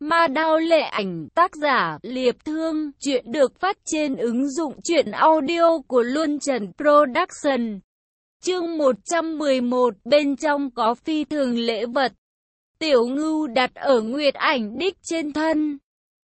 Ma đao lệ ảnh tác giả Liệp Thương Chuyện được phát trên ứng dụng truyện audio của Luân Trần Production. Chương 111 Bên trong có phi thường lễ vật. Tiểu ngưu đặt ở nguyệt ảnh đích trên thân.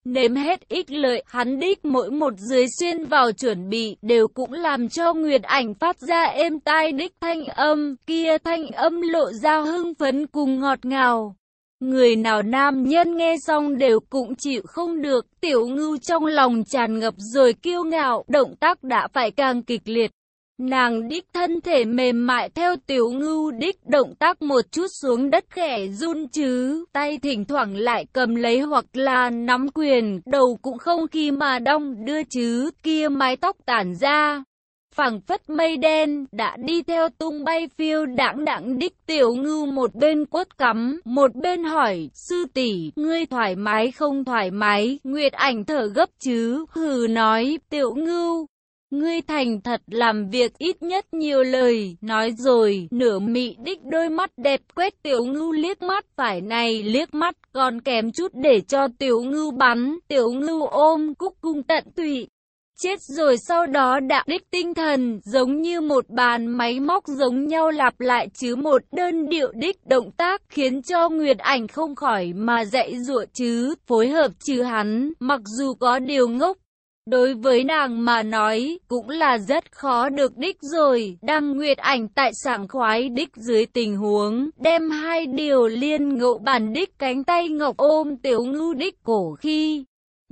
Nếm hết ích lợi, hắn đích mỗi một dưới xuyên vào chuẩn bị, đều cũng làm cho Nguyệt ảnh phát ra êm tai đích thanh âm, kia thanh âm lộ ra hưng phấn cùng ngọt ngào. Người nào nam nhân nghe xong đều cũng chịu không được, tiểu ngưu trong lòng tràn ngập rồi kiêu ngạo, động tác đã phải càng kịch liệt. Nàng đích thân thể mềm mại theo tiểu ngưu đích động tác một chút xuống đất khẽ run chứ, tay thỉnh thoảng lại cầm lấy hoặc là nắm quyền, đầu cũng không khi mà đong đưa chứ, kia mái tóc tản ra phẳng phất mây đen, đã đi theo tung bay phiêu đãng đặng đích tiểu ngưu một bên quất cắm, một bên hỏi, sư tỷ ngươi thoải mái không thoải mái, Nguyệt ảnh thở gấp chứ, hừ nói, tiểu ngưu, Ngươi thành thật làm việc ít nhất nhiều lời, nói rồi, nửa mị đích đôi mắt đẹp quét tiểu ngưu liếc mắt, phải này liếc mắt, còn kém chút để cho tiểu ngưu bắn, tiểu ngưu ôm, cúc cung tận tụy. Chết rồi sau đó đạo đích tinh thần, giống như một bàn máy móc giống nhau lặp lại chứ một đơn điệu đích động tác, khiến cho Nguyệt ảnh không khỏi mà dạy dụa chứ, phối hợp chứ hắn, mặc dù có điều ngốc, Đối với nàng mà nói, cũng là rất khó được đích rồi, đăng nguyệt ảnh tại sảng khoái đích dưới tình huống, đem hai điều liên ngộ bản đích cánh tay ngọc ôm tiểu ngưu đích cổ khi.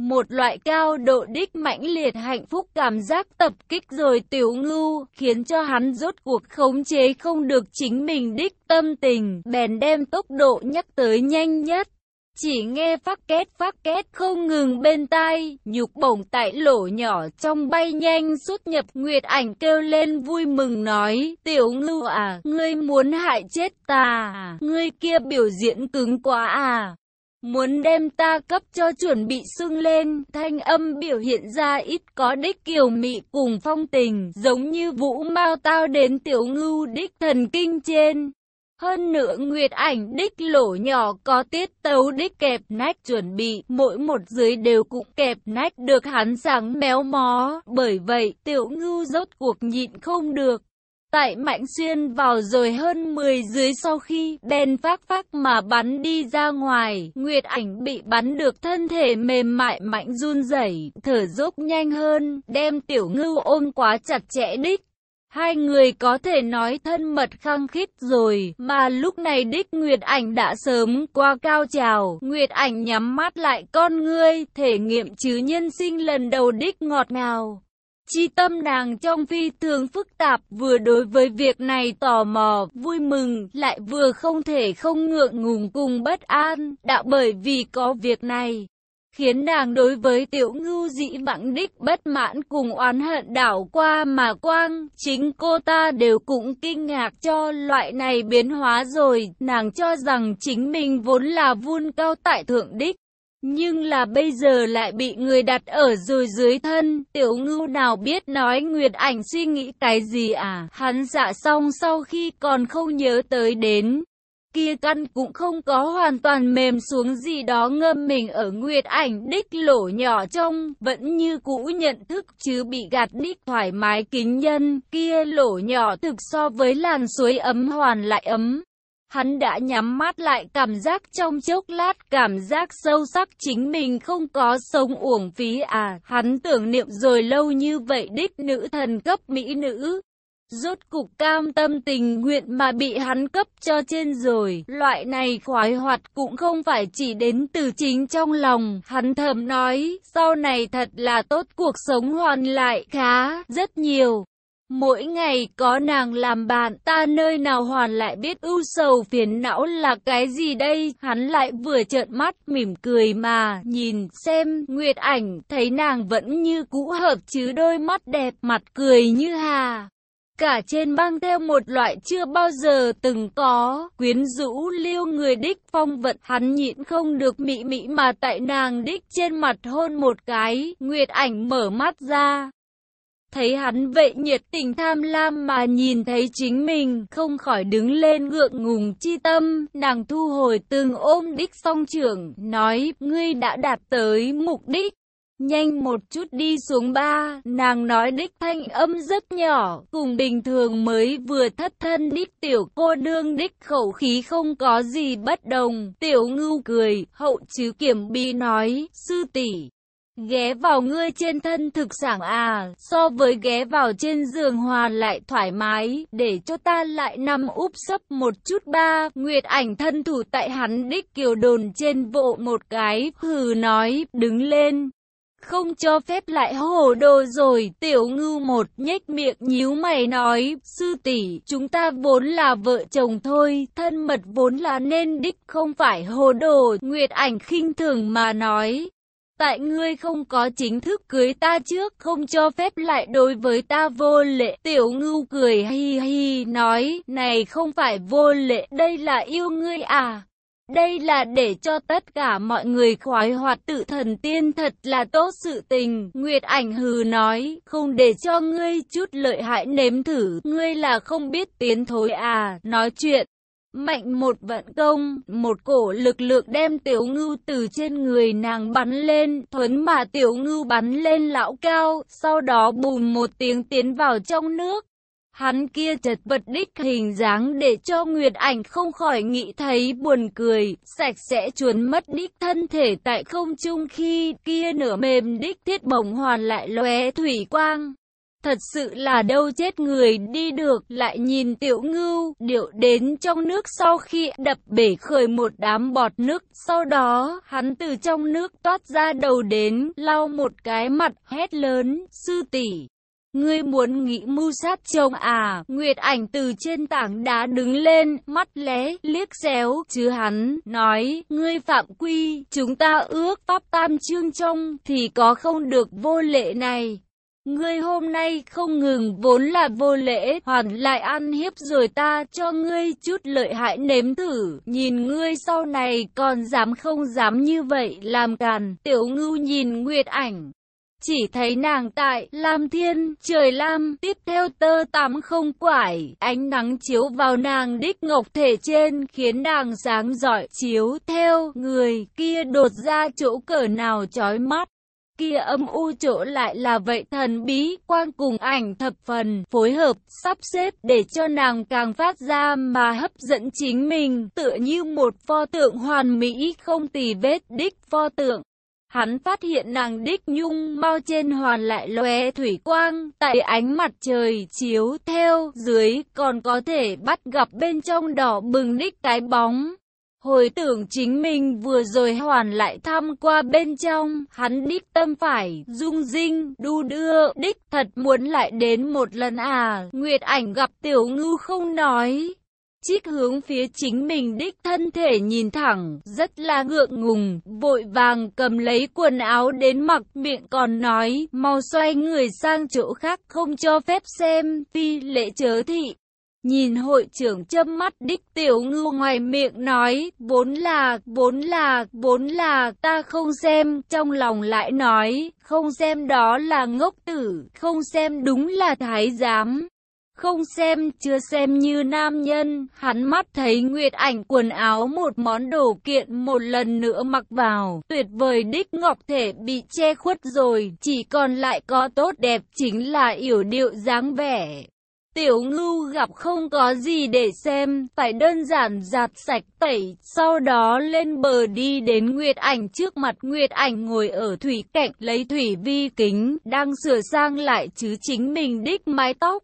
Một loại cao độ đích mãnh liệt hạnh phúc cảm giác tập kích rồi tiểu ngưu, khiến cho hắn rốt cuộc khống chế không được chính mình đích tâm tình, bèn đem tốc độ nhắc tới nhanh nhất. Chỉ nghe phát két phát két không ngừng bên tai, nhục bổng tại lỗ nhỏ trong bay nhanh xuất nhập Nguyệt ảnh kêu lên vui mừng nói, tiểu ngưu à, ngươi muốn hại chết ta à, ngươi kia biểu diễn cứng quá à. Muốn đem ta cấp cho chuẩn bị sưng lên, thanh âm biểu hiện ra ít có đích kiều mị cùng phong tình, giống như vũ mau tao đến tiểu ngưu đích thần kinh trên. Hơn nữa Nguyệt ảnh đích lỗ nhỏ có tiết tấu đích kẹp nách chuẩn bị, mỗi một dưới đều cũng kẹp nách được hắn sáng méo mó, bởi vậy tiểu ngưu rốt cuộc nhịn không được. Tại Mạnh Xuyên vào rồi hơn 10 dưới sau khi đèn phát phát mà bắn đi ra ngoài, Nguyệt ảnh bị bắn được thân thể mềm mại mạnh run rẩy, thở dốc nhanh hơn, đem tiểu ngưu ôm quá chặt chẽ đích. Hai người có thể nói thân mật khăng khít rồi, mà lúc này đích Nguyệt Ảnh đã sớm qua cao trào. Nguyệt Ảnh nhắm mắt lại con ngươi, thể nghiệm chứ nhân sinh lần đầu đích ngọt ngào. Chi tâm nàng trong phi thường phức tạp, vừa đối với việc này tò mò, vui mừng, lại vừa không thể không ngượng ngùng cùng bất an, đạo bởi vì có việc này khiến nàng đối với tiểu ngưu dĩ vãng đích bất mãn cùng oán hận đảo qua mà quang, chính cô ta đều cũng kinh ngạc cho loại này biến hóa rồi, nàng cho rằng chính mình vốn là vun cao tại thượng đích. Nhưng là bây giờ lại bị người đặt ở rồi dưới thân, tiểu ngưu nào biết nói Nguyệt ảnh suy nghĩ cái gì à, hắn dạ xong sau khi còn không nhớ tới đến. Kia căn cũng không có hoàn toàn mềm xuống gì đó ngâm mình ở nguyệt ảnh đích lỗ nhỏ trong, vẫn như cũ nhận thức chứ bị gạt đích thoải mái kính nhân, kia lỗ nhỏ thực so với làn suối ấm hoàn lại ấm. Hắn đã nhắm mắt lại cảm giác trong chốc lát, cảm giác sâu sắc chính mình không có sống uổng phí à. Hắn tưởng niệm rồi lâu như vậy đích nữ thần cấp mỹ nữ, Rốt cục cam tâm tình nguyện mà bị hắn cấp cho trên rồi. Loại này khoái hoạt cũng không phải chỉ đến từ chính trong lòng. Hắn thầm nói, sau này thật là tốt cuộc sống hoàn lại khá, rất nhiều. Mỗi ngày có nàng làm bạn, ta nơi nào hoàn lại biết ưu sầu phiền não là cái gì đây? Hắn lại vừa trợn mắt, mỉm cười mà, nhìn, xem, Nguyệt ảnh, thấy nàng vẫn như cũ hợp chứ đôi mắt đẹp, mặt cười như hà cả trên băng theo một loại chưa bao giờ từng có, quyến rũ liêu người đích phong vận, hắn nhịn không được mị mị mà tại nàng đích trên mặt hôn một cái, Nguyệt ảnh mở mắt ra. Thấy hắn vậy nhiệt tình tham lam mà nhìn thấy chính mình, không khỏi đứng lên ngượng ngùng chi tâm, nàng thu hồi từng ôm đích song trưởng, nói, ngươi đã đạt tới mục đích. Nhanh một chút đi xuống ba, nàng nói đích thanh âm rất nhỏ, cùng bình thường mới vừa thất thân đích tiểu cô đương đích khẩu khí không có gì bất đồng. Tiểu ngưu cười, hậu chứ kiểm bi nói, sư tỷ Ghé vào ngươi trên thân thực sảng à, so với ghé vào trên giường hòa lại thoải mái, để cho ta lại nằm úp sấp một chút ba. Nguyệt ảnh thân thủ tại hắn đích kiều đồn trên vộ một cái, hừ nói, đứng lên. Không cho phép lại hồ đồ rồi, tiểu ngư một nhếch miệng nhíu mày nói, sư tỷ chúng ta vốn là vợ chồng thôi, thân mật vốn là nên đích không phải hồ đồ, Nguyệt ảnh khinh thường mà nói. Tại ngươi không có chính thức cưới ta trước, không cho phép lại đối với ta vô lệ. Tiểu ngưu cười hi hi nói, này không phải vô lệ, đây là yêu ngươi à. Đây là để cho tất cả mọi người khoái hoạt tự thần tiên thật là tốt sự tình. Nguyệt ảnh hừ nói, không để cho ngươi chút lợi hại nếm thử, ngươi là không biết tiến thối à, nói chuyện. Mạnh một vận công, một cổ lực lượng đem tiểu ngưu từ trên người nàng bắn lên, thuấn mà tiểu ngưu bắn lên lão cao, sau đó bùm một tiếng tiến vào trong nước. Hắn kia chật vật đích hình dáng để cho Nguyệt Ảnh không khỏi nghĩ thấy buồn cười, sạch sẽ chuồn mất đích thân thể tại không trung khi kia nửa mềm đích thiết bổng hoàn lại lóe thủy quang. Thật sự là đâu chết người đi được, lại nhìn tiểu ngưu, điệu đến trong nước sau khi đập bể khởi một đám bọt nước, sau đó, hắn từ trong nước toát ra đầu đến, lau một cái mặt, hét lớn, sư tỷ Ngươi muốn nghĩ mưu sát chồng à, Nguyệt ảnh từ trên tảng đá đứng lên, mắt lé, liếc xéo, chứ hắn, nói, ngươi phạm quy, chúng ta ước pháp tam chương trong, thì có không được vô lệ này. Ngươi hôm nay không ngừng vốn là vô lễ, hoàn lại ăn hiếp rồi ta cho ngươi chút lợi hại nếm thử, nhìn ngươi sau này còn dám không dám như vậy làm càn, tiểu ngưu nhìn Nguyệt ảnh. Chỉ thấy nàng tại Lam Thiên, trời Lam, tiếp theo tơ tắm không quải, ánh nắng chiếu vào nàng đích ngọc thể trên, khiến nàng sáng giỏi chiếu theo người kia đột ra chỗ cỡ nào chói mắt kia âm u chỗ lại là vậy thần bí, quang cùng ảnh thập phần, phối hợp, sắp xếp để cho nàng càng phát ra mà hấp dẫn chính mình, tựa như một pho tượng hoàn mỹ không tì vết đích pho tượng. Hắn phát hiện nàng đích nhung mau trên hoàn lại lóe thủy quang, tại ánh mặt trời chiếu theo, dưới còn có thể bắt gặp bên trong đỏ bừng đích cái bóng. Hồi tưởng chính mình vừa rồi hoàn lại thăm qua bên trong, hắn đích tâm phải, dung dinh, đu đưa, đích thật muốn lại đến một lần à, Nguyệt ảnh gặp tiểu ngư không nói. Chích hướng phía chính mình đích thân thể nhìn thẳng, rất là ngượng ngùng, vội vàng cầm lấy quần áo đến mặc miệng còn nói, mau xoay người sang chỗ khác không cho phép xem, phi lệ chớ thị. Nhìn hội trưởng châm mắt đích tiểu ngư ngoài miệng nói, vốn là, vốn là, vốn là, ta không xem, trong lòng lại nói, không xem đó là ngốc tử, không xem đúng là thái giám. Không xem, chưa xem như nam nhân, hắn mắt thấy Nguyệt ảnh quần áo một món đồ kiện một lần nữa mặc vào, tuyệt vời đích ngọc thể bị che khuất rồi, chỉ còn lại có tốt đẹp chính là yểu điệu dáng vẻ. Tiểu ngưu gặp không có gì để xem, phải đơn giản giặt sạch tẩy, sau đó lên bờ đi đến Nguyệt ảnh trước mặt Nguyệt ảnh ngồi ở thủy cạnh lấy thủy vi kính, đang sửa sang lại chứ chính mình đích mái tóc.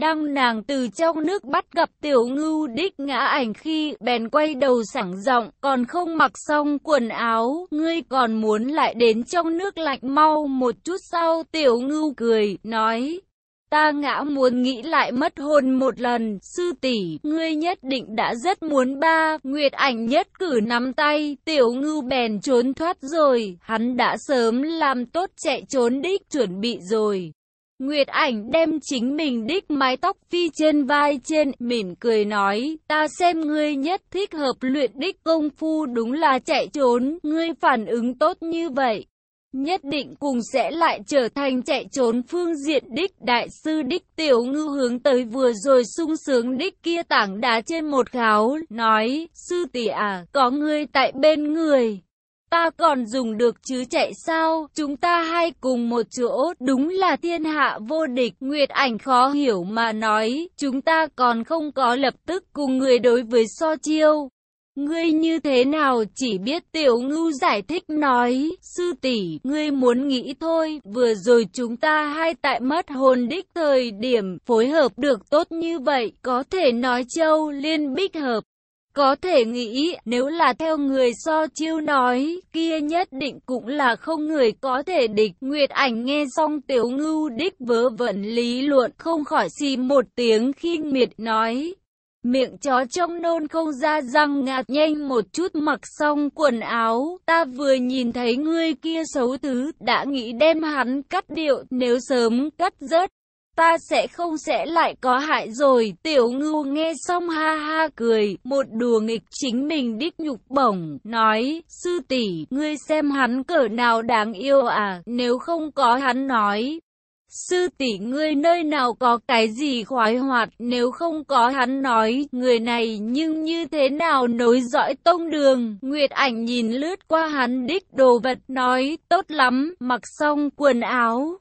Đang nàng từ trong nước bắt gặp tiểu ngưu đích ngã ảnh khi bèn quay đầu sảng giọng còn không mặc xong quần áo, ngươi còn muốn lại đến trong nước lạnh mau một chút sau tiểu ngưu cười, nói, Ta ngã muốn nghĩ lại mất hồn một lần, sư tỷ, ngươi nhất định đã rất muốn ba, Nguyệt ảnh nhất cử nắm tay, tiểu ngưu bèn trốn thoát rồi, hắn đã sớm làm tốt chạy trốn đích chuẩn bị rồi. Nguyệt ảnh đem chính mình đích mái tóc phi trên vai trên, mỉm cười nói, ta xem ngươi nhất thích hợp luyện đích công phu đúng là chạy trốn, ngươi phản ứng tốt như vậy nhất định cùng sẽ lại trở thành chạy trốn phương diện đích đại sư đích tiểu ngư hướng tới vừa rồi sung sướng đích kia tảng đá trên một kháo, nói, sư tỷ à, có ngươi tại bên người. Ta còn dùng được chứ chạy sao, chúng ta hai cùng một chỗ, đúng là thiên hạ vô địch, Nguyệt ảnh khó hiểu mà nói, chúng ta còn không có lập tức cùng người đối với so chiêu. Ngươi như thế nào chỉ biết tiểu ngưu giải thích nói, sư tỷ ngươi muốn nghĩ thôi, vừa rồi chúng ta hai tại mất hồn đích thời điểm phối hợp được tốt như vậy, có thể nói châu liên bích hợp. Có thể nghĩ, nếu là theo người so chiêu nói, kia nhất định cũng là không người có thể địch. Nguyệt ảnh nghe xong tiểu ngưu đích vớ vẩn lý luận không khỏi xì một tiếng khi miệt nói. Miệng chó trong nôn không ra răng ngạt nhanh một chút mặc xong quần áo. Ta vừa nhìn thấy ngươi kia xấu thứ, đã nghĩ đem hắn cắt điệu, nếu sớm cắt rớt. Ta sẽ không sẽ lại có hại rồi, tiểu ngưu nghe xong ha ha cười, một đùa nghịch chính mình đích nhục bổng, nói, sư tỷ ngươi xem hắn cỡ nào đáng yêu à, nếu không có hắn nói, Sư tỷ ngươi nơi nào có cái gì khoái hoạt nếu không có hắn nói người này nhưng như thế nào nối dõi tông đường. Nguyệt ảnh nhìn lướt qua hắn đích đồ vật nói tốt lắm mặc xong quần áo.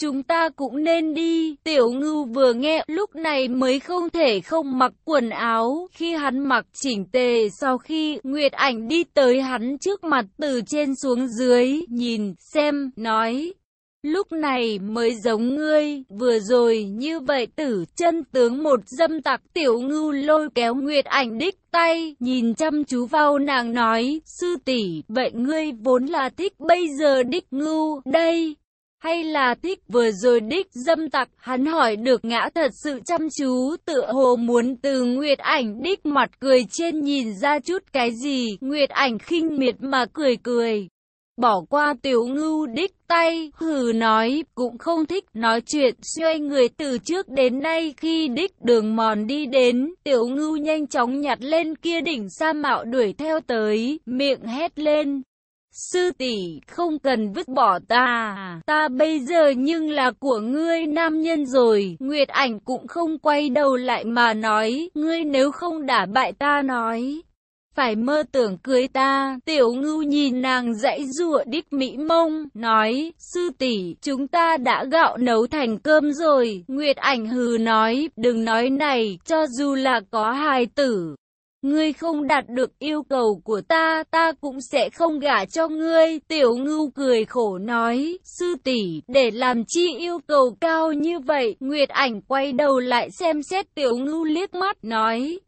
Chúng ta cũng nên đi, tiểu ngưu vừa nghe lúc này mới không thể không mặc quần áo, khi hắn mặc chỉnh tề sau khi Nguyệt ảnh đi tới hắn trước mặt từ trên xuống dưới, nhìn, xem, nói, Lúc này mới giống ngươi, vừa rồi như vậy tử chân tướng một dâm tặc tiểu ngưu lôi kéo Nguyệt ảnh đích tay, nhìn chăm chú vào nàng nói, sư tỷ vậy ngươi vốn là thích bây giờ đích ngưu, đây. Hay là thích vừa rồi đích dâm tặc, hắn hỏi được ngã thật sự chăm chú, tựa hồ muốn từ Nguyệt ảnh đích mặt cười trên nhìn ra chút cái gì, Nguyệt ảnh khinh miệt mà cười cười bỏ qua tiểu ngưu đích tay, hừ nói, cũng không thích nói chuyện, xoay người từ trước đến nay khi đích đường mòn đi đến, tiểu ngưu nhanh chóng nhặt lên kia đỉnh sa mạo đuổi theo tới, miệng hét lên. Sư tỷ không cần vứt bỏ ta, ta bây giờ nhưng là của ngươi nam nhân rồi, Nguyệt ảnh cũng không quay đầu lại mà nói, ngươi nếu không đả bại ta nói phải mơ tưởng cưới ta. Tiểu ngưu nhìn nàng dãy rụa đích mỹ mông, nói, sư tỷ chúng ta đã gạo nấu thành cơm rồi. Nguyệt ảnh hừ nói, đừng nói này, cho dù là có hài tử. Ngươi không đạt được yêu cầu của ta, ta cũng sẽ không gả cho ngươi. Tiểu ngưu cười khổ nói, sư tỷ để làm chi yêu cầu cao như vậy. Nguyệt ảnh quay đầu lại xem xét tiểu ngưu liếc mắt, nói,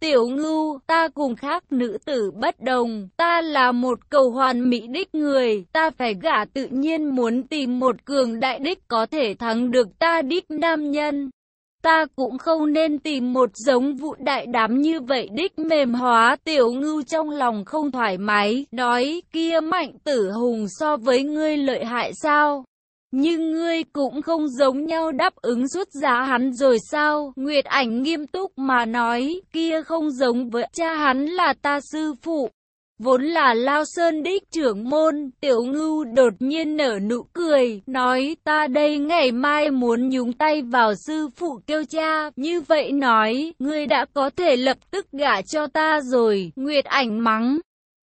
Tiểu ngưu, ta cùng khác nữ tử bất đồng, ta là một cầu hoàn mỹ đích người, ta phải gả tự nhiên muốn tìm một cường đại đích có thể thắng được ta đích nam nhân. Ta cũng không nên tìm một giống vụ đại đám như vậy đích mềm hóa tiểu ngưu trong lòng không thoải mái, nói kia mạnh tử hùng so với ngươi lợi hại sao? Nhưng ngươi cũng không giống nhau đáp ứng rút giá hắn rồi sao? Nguyệt ảnh nghiêm túc mà nói, kia không giống với cha hắn là ta sư phụ. Vốn là Lao Sơn đích trưởng môn, tiểu ngưu đột nhiên nở nụ cười, nói ta đây ngày mai muốn nhúng tay vào sư phụ kêu cha, như vậy nói, ngươi đã có thể lập tức gả cho ta rồi, Nguyệt ảnh mắng.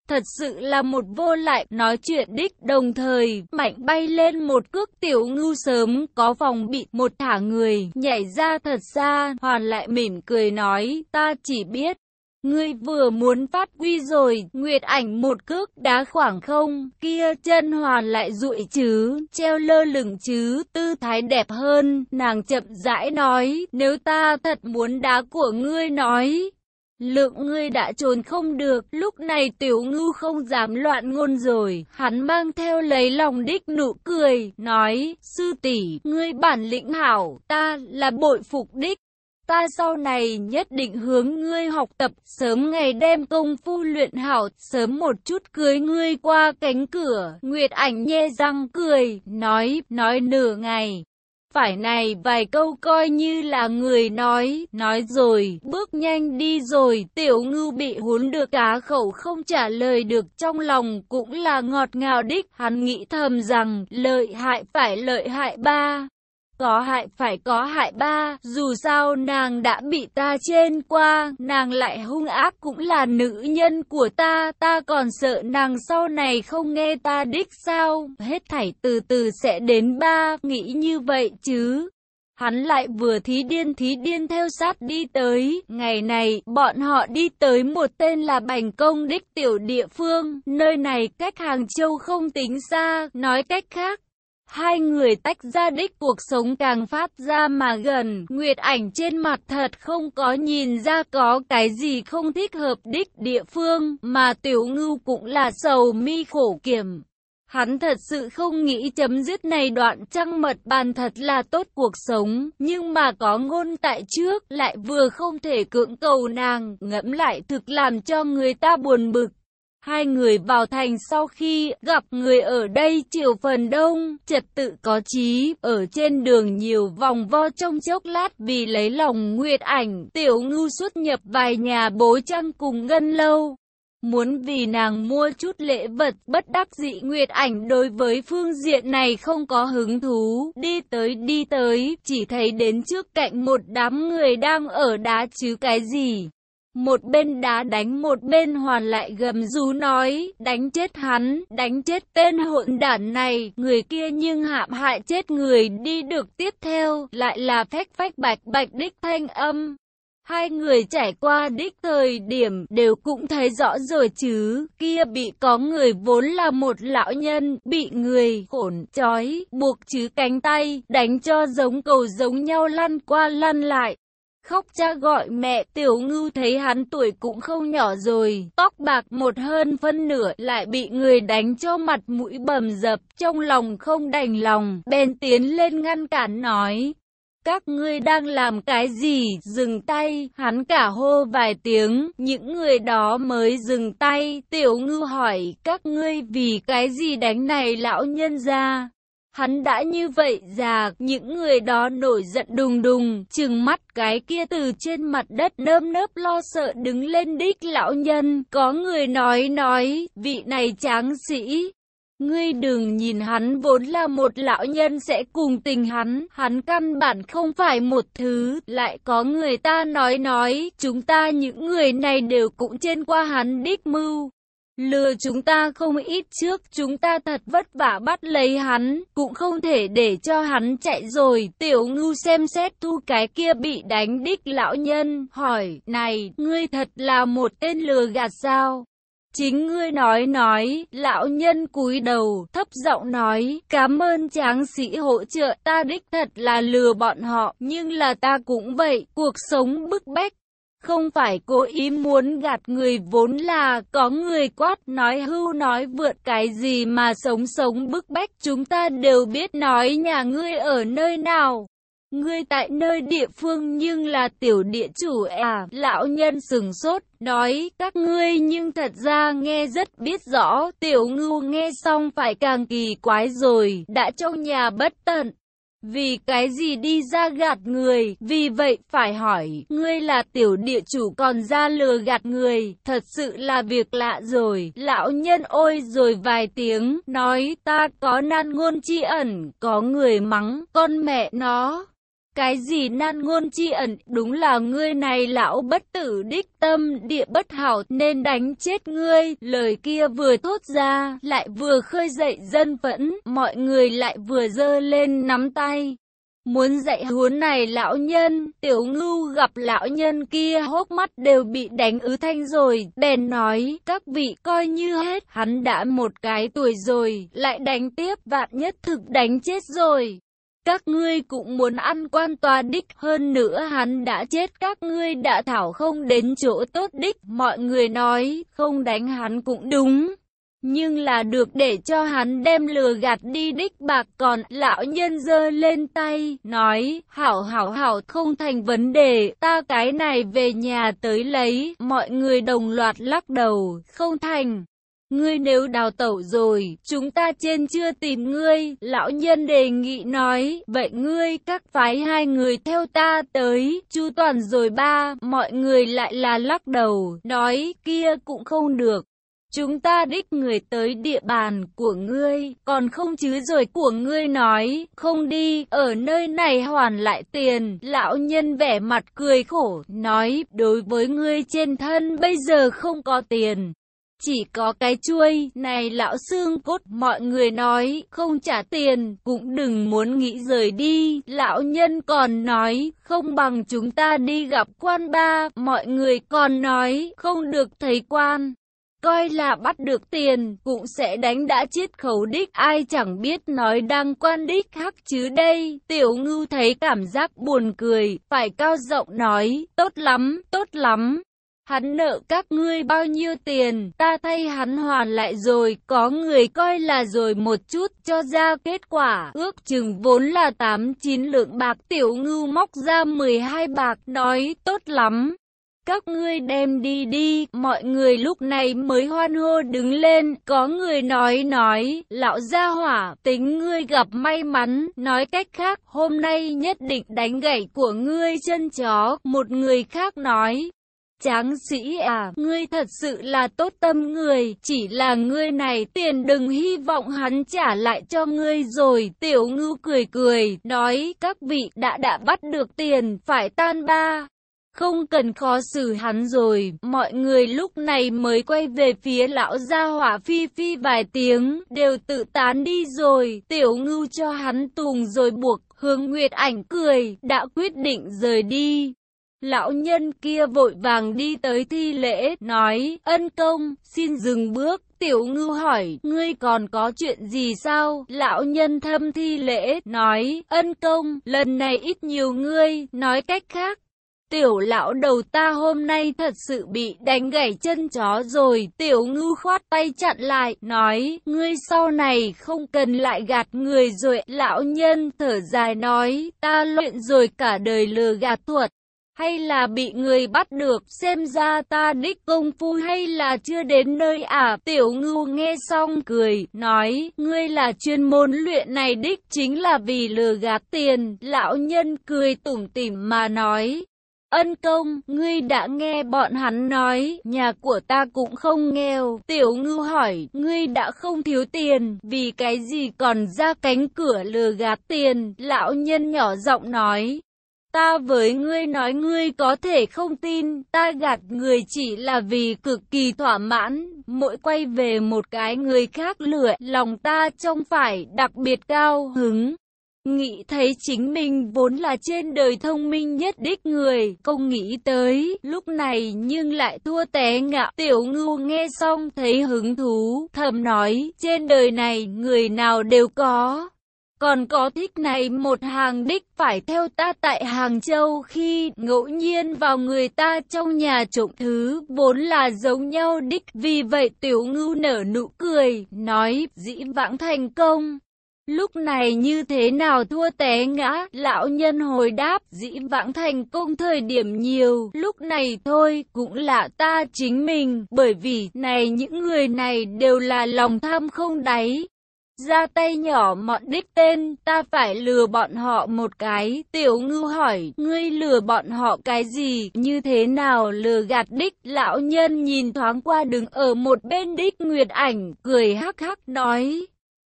Thật sự là một vô lại nói chuyện đích đồng thời mạnh bay lên một cước tiểu ngưu sớm có phòng bị một thả người nhảy ra thật xa hoàn lại mỉm cười nói ta chỉ biết Ngươi vừa muốn phát quy rồi, Nguyệt ảnh một cước đá khoảng không, kia chân hoàn lại rụi chứ, treo lơ lửng chứ, tư thái đẹp hơn, nàng chậm rãi nói, nếu ta thật muốn đá của ngươi nói, Lượng ngươi đã trồn không được, lúc này tiểu ngưu không dám loạn ngôn rồi, hắn mang theo lấy lòng đích nụ cười, nói, sư tỷ ngươi bản lĩnh hảo, ta là bội phục đích. Ta sau này nhất định hướng ngươi học tập, sớm ngày đem công phu luyện hảo, sớm một chút cưới ngươi qua cánh cửa. Nguyệt ảnh nhe răng cười, nói, nói nửa ngày phải này vài câu coi như là người nói, nói rồi, bước nhanh đi rồi, tiểu ngưu bị huấn được cá khẩu không trả lời được trong lòng cũng là ngọt ngào đích, hắn nghĩ thầm rằng, lợi hại phải lợi hại ba. Có hại phải có hại ba, dù sao nàng đã bị ta trên qua, nàng lại hung ác cũng là nữ nhân của ta, ta còn sợ nàng sau này không nghe ta đích sao, hết thảy từ từ sẽ đến ba, nghĩ như vậy chứ. Hắn lại vừa thí điên thí điên theo sát đi tới, ngày này bọn họ đi tới một tên là Bành Công đích tiểu địa phương, nơi này cách Hàng Châu không tính xa, nói cách khác, Hai người tách ra đích cuộc sống càng phát ra mà gần, Nguyệt ảnh trên mặt thật không có nhìn ra có cái gì không thích hợp đích địa phương, mà tiểu ngưu cũng là sầu mi khổ kiểm. Hắn thật sự không nghĩ chấm dứt này đoạn trăng mật bàn thật là tốt cuộc sống, nhưng mà có ngôn tại trước, lại vừa không thể cưỡng cầu nàng, ngẫm lại thực làm cho người ta buồn bực. Hai người vào thành sau khi gặp người ở đây chiều phần đông, trật tự có trí, ở trên đường nhiều vòng vo trong chốc lát vì lấy lòng Nguyệt ảnh, tiểu ngưu xuất nhập vài nhà bố trăng cùng ngân lâu. Muốn vì nàng mua chút lễ vật bất đắc dị Nguyệt ảnh đối với phương diện này không có hứng thú, đi tới đi tới, chỉ thấy đến trước cạnh một đám người đang ở đá chứ cái gì. Một bên đá đánh một bên hoàn lại gầm rú nói, đánh chết hắn, đánh chết tên hỗn đản này, người kia nhưng hạm hại chết người đi được tiếp theo, lại là phách phách bạch bạch đích thanh âm. Hai người trải qua đích thời điểm đều cũng thấy rõ rồi chứ, kia bị có người vốn là một lão nhân, bị người khổn chói, buộc chứ cánh tay, đánh cho giống cầu giống nhau lăn qua lăn lại. Khóc cha gọi mẹ, tiểu ngưu thấy hắn tuổi cũng không nhỏ rồi, tóc bạc một hơn phân nửa lại bị người đánh cho mặt mũi bầm dập, trong lòng không đành lòng, bèn tiến lên ngăn cản nói. Các ngươi đang làm cái gì? Dừng tay, hắn cả hô vài tiếng, những người đó mới dừng tay, tiểu ngư hỏi, các ngươi vì cái gì đánh này lão nhân ra? Hắn đã như vậy già, những người đó nổi giận đùng đùng, chừng mắt cái kia từ trên mặt đất nơm nớp lo sợ đứng lên đích lão nhân. Có người nói nói, vị này tráng sĩ. Ngươi đừng nhìn hắn vốn là một lão nhân sẽ cùng tình hắn, hắn căn bản không phải một thứ, lại có người ta nói nói, chúng ta những người này đều cũng trên qua hắn đích mưu. Lừa chúng ta không ít trước, chúng ta thật vất vả bắt lấy hắn, cũng không thể để cho hắn chạy rồi. Tiểu ngưu xem xét thu cái kia bị đánh đích lão nhân, hỏi, này, ngươi thật là một tên lừa gạt sao? Chính ngươi nói nói, lão nhân cúi đầu, thấp giọng nói, cảm ơn tráng sĩ hỗ trợ ta đích thật là lừa bọn họ, nhưng là ta cũng vậy, cuộc sống bức bách, không phải cố ý muốn gạt người vốn là có người quát nói hưu nói vượt cái gì mà sống sống bức bách chúng ta đều biết nói nhà ngươi ở nơi nào. Ngươi tại nơi địa phương nhưng là tiểu địa chủ à, lão nhân sừng sốt, nói các ngươi nhưng thật ra nghe rất biết rõ, tiểu ngưu nghe xong phải càng kỳ quái rồi, đã trong nhà bất tận. Vì cái gì đi ra gạt người, vì vậy phải hỏi, ngươi là tiểu địa chủ còn ra lừa gạt người, thật sự là việc lạ rồi. Lão nhân ôi rồi vài tiếng, nói ta có nan ngôn chi ẩn, có người mắng, con mẹ nó. Cái gì nan ngôn chi ẩn, đúng là ngươi này lão bất tử đích tâm địa bất hảo nên đánh chết ngươi. Lời kia vừa thốt ra, lại vừa khơi dậy dân phẫn, mọi người lại vừa dơ lên nắm tay. Muốn dạy huấn này lão nhân, tiểu ngưu gặp lão nhân kia hốc mắt đều bị đánh ứ thanh rồi, bèn nói, các vị coi như hết, hắn đã một cái tuổi rồi, lại đánh tiếp, vạn nhất thực đánh chết rồi. Các ngươi cũng muốn ăn quan tòa đích hơn nữa hắn đã chết các ngươi đã thảo không đến chỗ tốt đích. Mọi người nói không đánh hắn cũng đúng. Nhưng là được để cho hắn đem lừa gạt đi đích bạc còn lão nhân dơ lên tay, nói, hảo hảo hảo không thành vấn đề, ta cái này về nhà tới lấy, mọi người đồng loạt lắc đầu, không thành. Ngươi nếu đào tẩu rồi, chúng ta trên chưa tìm ngươi, lão nhân đề nghị nói, vậy ngươi các phái hai người theo ta tới, chu toàn rồi ba, mọi người lại là lắc đầu, nói kia cũng không được. Chúng ta đích người tới địa bàn của ngươi, còn không chứ rồi của ngươi nói, không đi, ở nơi này hoàn lại tiền. Lão nhân vẻ mặt cười khổ, nói, đối với ngươi trên thân bây giờ không có tiền. Chỉ có cái chuôi, này lão xương cốt, mọi người nói, không trả tiền, cũng đừng muốn nghĩ rời đi. Lão nhân còn nói, không bằng chúng ta đi gặp quan ba, mọi người còn nói, không được thấy quan coi là bắt được tiền, cũng sẽ đánh đã chết khẩu đích, ai chẳng biết nói đang quan đích hắc chứ đây. Tiểu ngưu thấy cảm giác buồn cười, phải cao giọng nói, tốt lắm, tốt lắm. Hắn nợ các ngươi bao nhiêu tiền, ta thay hắn hoàn lại rồi, có người coi là rồi một chút, cho ra kết quả, ước chừng vốn là 8-9 lượng bạc, tiểu ngưu móc ra 12 bạc, nói, tốt lắm. Các ngươi đem đi đi, mọi người lúc này mới hoan hô đứng lên, có người nói nói, lão gia hỏa, tính ngươi gặp may mắn, nói cách khác, hôm nay nhất định đánh gãy của ngươi chân chó, một người khác nói. Tráng sĩ à, ngươi thật sự là tốt tâm người, chỉ là ngươi này tiền đừng hy vọng hắn trả lại cho ngươi rồi. Tiểu ngư cười cười, nói các vị đã đã bắt được tiền, phải tan ba. Không cần khó xử hắn rồi, mọi người lúc này mới quay về phía lão gia hỏa phi phi vài tiếng, đều tự tán đi rồi, tiểu ngưu cho hắn tùng rồi buộc, hướng nguyệt ảnh cười, đã quyết định rời đi. Lão nhân kia vội vàng đi tới thi lễ, nói, ân công, xin dừng bước, tiểu ngư hỏi, ngươi còn có chuyện gì sao? Lão nhân thâm thi lễ, nói, ân công, lần này ít nhiều ngươi, nói cách khác, Tiểu lão đầu ta hôm nay thật sự bị đánh gãy chân chó rồi. Tiểu ngư khoát tay chặn lại, nói, ngươi sau này không cần lại gạt người rồi. Lão nhân thở dài nói, ta luyện rồi cả đời lừa gạt thuật. Hay là bị người bắt được, xem ra ta đích công phu hay là chưa đến nơi à? Tiểu ngưu nghe xong cười, nói, ngươi là chuyên môn luyện này đích chính là vì lừa gạt tiền. Lão nhân cười tủm tỉm mà nói, Ân công, ngươi đã nghe bọn hắn nói, nhà của ta cũng không nghèo. Tiểu ngư hỏi, ngươi đã không thiếu tiền, vì cái gì còn ra cánh cửa lừa gạt tiền. Lão nhân nhỏ giọng nói, ta với ngươi nói ngươi có thể không tin, ta gạt người chỉ là vì cực kỳ thỏa mãn, mỗi quay về một cái người khác lửa, lòng ta trông phải đặc biệt cao hứng. Nghĩ thấy chính mình vốn là trên đời thông minh nhất đích người, không nghĩ tới, lúc này nhưng lại thua té ngạo. Tiểu ngưu nghe xong thấy hứng thú, thầm nói, trên đời này người nào đều có. Còn có thích này một hàng đích phải theo ta tại Hàng Châu khi ngẫu nhiên vào người ta trong nhà trộm thứ vốn là giống nhau đích. Vì vậy tiểu ngưu nở nụ cười, nói dĩ vãng thành công. Lúc này như thế nào thua té ngã, lão nhân hồi đáp, dĩ vãng thành công thời điểm nhiều, lúc này thôi, cũng là ta chính mình, bởi vì, này những người này đều là lòng tham không đáy. Ra tay nhỏ mọn đích tên, ta phải lừa bọn họ một cái, tiểu ngư hỏi, ngươi lừa bọn họ cái gì, như thế nào lừa gạt đích, lão nhân nhìn thoáng qua đứng ở một bên đích nguyệt ảnh, cười hắc hắc nói.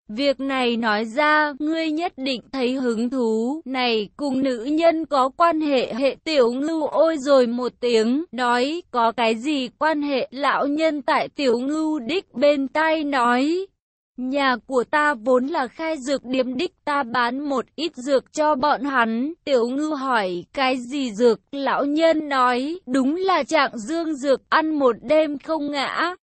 Việc này nói ra, ngươi nhất định thấy hứng thú, này, cùng nữ nhân có quan hệ hệ tiểu ngưu ôi rồi một tiếng, nói, có cái gì quan hệ, lão nhân tại tiểu ngưu đích bên tai nói. Nhà của ta vốn là khai dược điếm đích ta bán một ít dược cho bọn hắn. Tiểu ngư hỏi, cái gì dược? Lão nhân nói, đúng là trạng dương dược ăn một đêm không ngã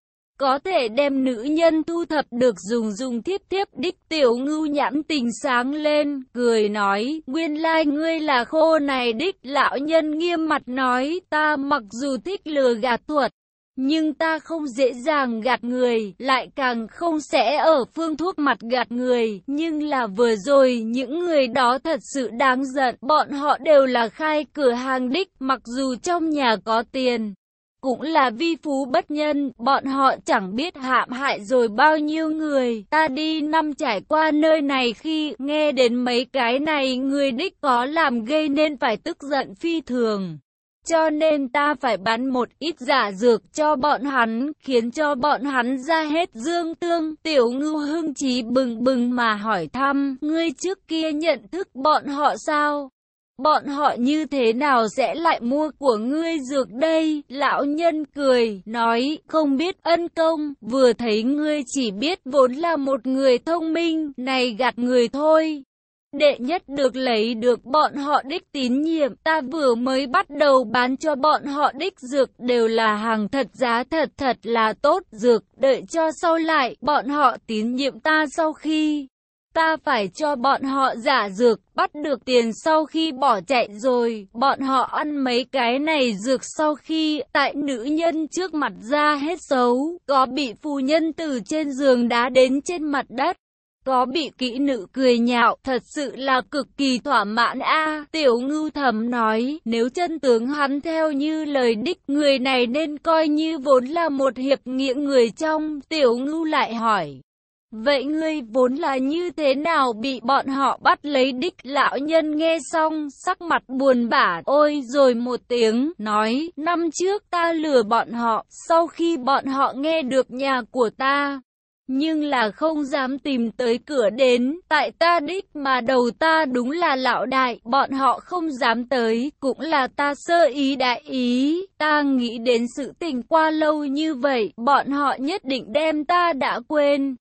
có thể đem nữ nhân thu thập được dùng dùng tiếp tiếp đích tiểu ngưu nhãn tình sáng lên, cười nói, nguyên lai like ngươi là khô này đích, lão nhân nghiêm mặt nói, ta mặc dù thích lừa gạt thuật, nhưng ta không dễ dàng gạt người, lại càng không sẽ ở phương thuốc mặt gạt người, nhưng là vừa rồi những người đó thật sự đáng giận, bọn họ đều là khai cửa hàng đích, mặc dù trong nhà có tiền. cũng là vi phú bất nhân, bọn họ chẳng biết hãm hại rồi bao nhiêu người. Ta đi năm trải qua nơi này khi nghe đến mấy cái này người đích có làm gây nên phải tức giận phi thường. Cho nên ta phải bắn một ít giả dược cho bọn hắn, khiến cho bọn hắn ra hết dương tương. Tiểu ngưu hưng trí bừng bừng mà hỏi thăm, ngươi trước kia nhận thức bọn họ sao? Bọn họ như thế nào sẽ lại mua của ngươi dược đây? Lão nhân cười, nói, không biết ân công, vừa thấy ngươi chỉ biết vốn là một người thông minh, này gạt người thôi. Đệ nhất được lấy được bọn họ đích tín nhiệm, ta vừa mới bắt đầu bán cho bọn họ đích dược đều là hàng thật giá thật thật là tốt dược, đợi cho sau lại, bọn họ tín nhiệm ta sau khi Ta phải cho bọn họ giả dược, bắt được tiền sau khi bỏ chạy rồi, bọn họ ăn mấy cái này dược sau khi tại nữ nhân trước mặt ra hết xấu, có bị phu nhân từ trên giường đá đến trên mặt đất. Có bị kỹ nữ cười nhạo, thật sự là cực kỳ thỏa mãn a Tiểu ngưu thầm nói, nếu chân tướng hắn theo như lời đích, người này nên coi như vốn là một hiệp nghĩa người trong. Tiểu ngưu lại hỏi, Vậy ngươi vốn là như thế nào bị bọn họ bắt lấy đích lão nhân nghe xong sắc mặt buồn bã ôi rồi một tiếng nói năm trước ta lừa bọn họ sau khi bọn họ nghe được nhà của ta nhưng là không dám tìm tới cửa đến, tại ta đích mà đầu ta đúng là lão đại, bọn họ không dám tới, cũng là ta sơ ý đại ý, ta nghĩ đến sự tình qua lâu như vậy, bọn họ nhất định đem ta đã quên.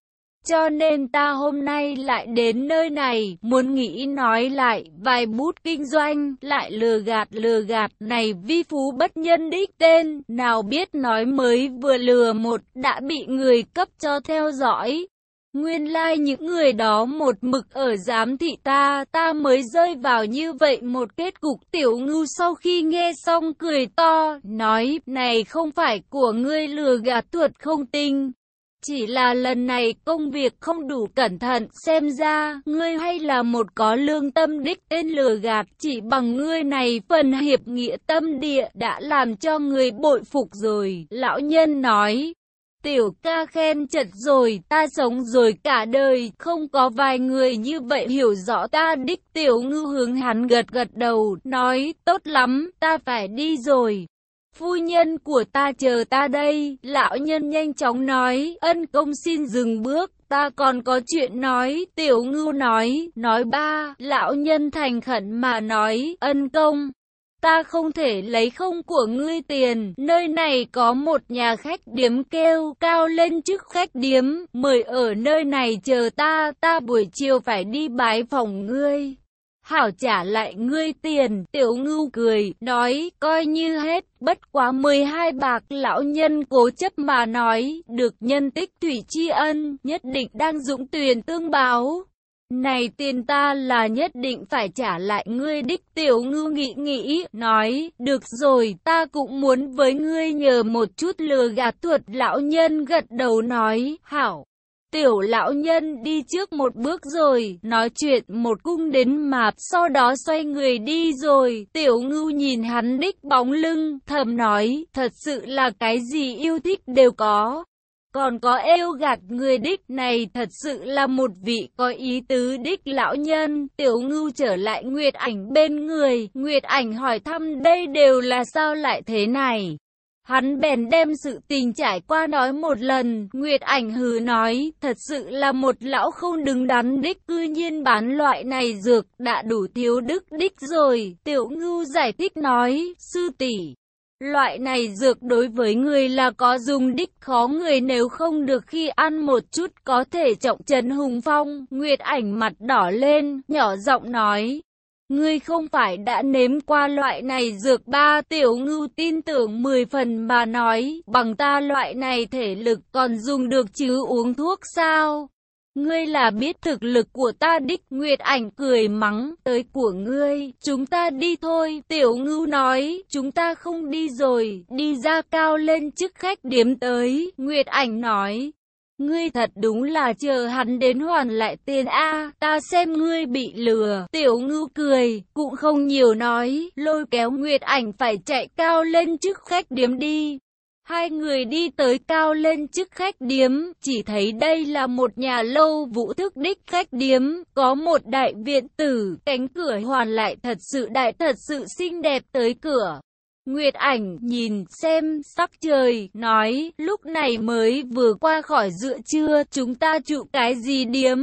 Cho nên ta hôm nay lại đến nơi này, muốn nghĩ nói lại, vài bút kinh doanh, lại lừa gạt lừa gạt, này vi phú bất nhân đích tên, nào biết nói mới vừa lừa một, đã bị người cấp cho theo dõi. Nguyên lai like những người đó một mực ở giám thị ta, ta mới rơi vào như vậy một kết cục tiểu ngưu sau khi nghe xong cười to, nói, này không phải của ngươi lừa gạt thuật không tinh. Chỉ là lần này công việc không đủ cẩn thận, xem ra, ngươi hay là một có lương tâm đích tên lừa gạt, chỉ bằng ngươi này phần hiệp nghĩa tâm địa đã làm cho người bội phục rồi. Lão nhân nói, tiểu ca khen chật rồi, ta sống rồi cả đời, không có vài người như vậy hiểu rõ ta đích tiểu ngư hướng hắn gật gật đầu, nói, tốt lắm, ta phải đi rồi. Phu nhân của ta chờ ta đây, lão nhân nhanh chóng nói, ân công xin dừng bước, ta còn có chuyện nói, tiểu ngưu nói, nói ba, lão nhân thành khẩn mà nói, ân công. Ta không thể lấy không của ngươi tiền, nơi này có một nhà khách điếm kêu, cao lên trước khách điếm, mời ở nơi này chờ ta, ta buổi chiều phải đi bái phòng ngươi hảo trả lại ngươi tiền, tiểu ngưu cười, nói, coi như hết, bất quá 12 bạc, lão nhân cố chấp mà nói, được nhân tích thủy tri ân, nhất định đang dũng tuyền tương báo. Này tiền ta là nhất định phải trả lại ngươi đích tiểu ngưu nghĩ nghĩ, nói, được rồi, ta cũng muốn với ngươi nhờ một chút lừa gạt thuật lão nhân gật đầu nói, hảo. Tiểu lão nhân đi trước một bước rồi, nói chuyện một cung đến mạp, sau đó xoay người đi rồi, tiểu ngưu nhìn hắn đích bóng lưng, thầm nói, thật sự là cái gì yêu thích đều có. Còn có eo gạt người đích này thật sự là một vị có ý tứ đích lão nhân, tiểu ngưu trở lại Nguyệt ảnh bên người, Nguyệt ảnh hỏi thăm đây đều là sao lại thế này. Hắn bèn đem sự tình trải qua nói một lần, Nguyệt ảnh hừ nói, thật sự là một lão không đứng đắn đích cư nhiên bán loại này dược, đã đủ thiếu đức đích rồi, tiểu ngưu giải thích nói, sư tỷ Loại này dược đối với người là có dùng đích khó người nếu không được khi ăn một chút có thể trọng chân hùng phong. Nguyệt ảnh mặt đỏ lên, nhỏ giọng nói, Ngươi không phải đã nếm qua loại này dược ba tiểu ngưu tin tưởng 10 phần mà nói, bằng ta loại này thể lực còn dùng được chứ uống thuốc sao? Ngươi là biết thực lực của ta đích Nguyệt ảnh cười mắng tới của ngươi, chúng ta đi thôi, tiểu ngưu nói, chúng ta không đi rồi, đi ra cao lên trước khách điếm tới, Nguyệt ảnh nói, Ngươi thật đúng là chờ hắn đến hoàn lại tiền A, ta xem ngươi bị lừa. Tiểu ngưu cười, cũng không nhiều nói, lôi kéo Nguyệt ảnh phải chạy cao lên trước khách điếm đi. Hai người đi tới cao lên trước khách điếm, chỉ thấy đây là một nhà lâu vũ thức đích khách điếm, có một đại viện tử, cánh cửa hoàn lại thật sự đại thật sự xinh đẹp tới cửa. Nguyệt ảnh nhìn xem sắc trời, nói lúc này mới vừa qua khỏi giữa trưa chúng ta trụ cái gì điếm.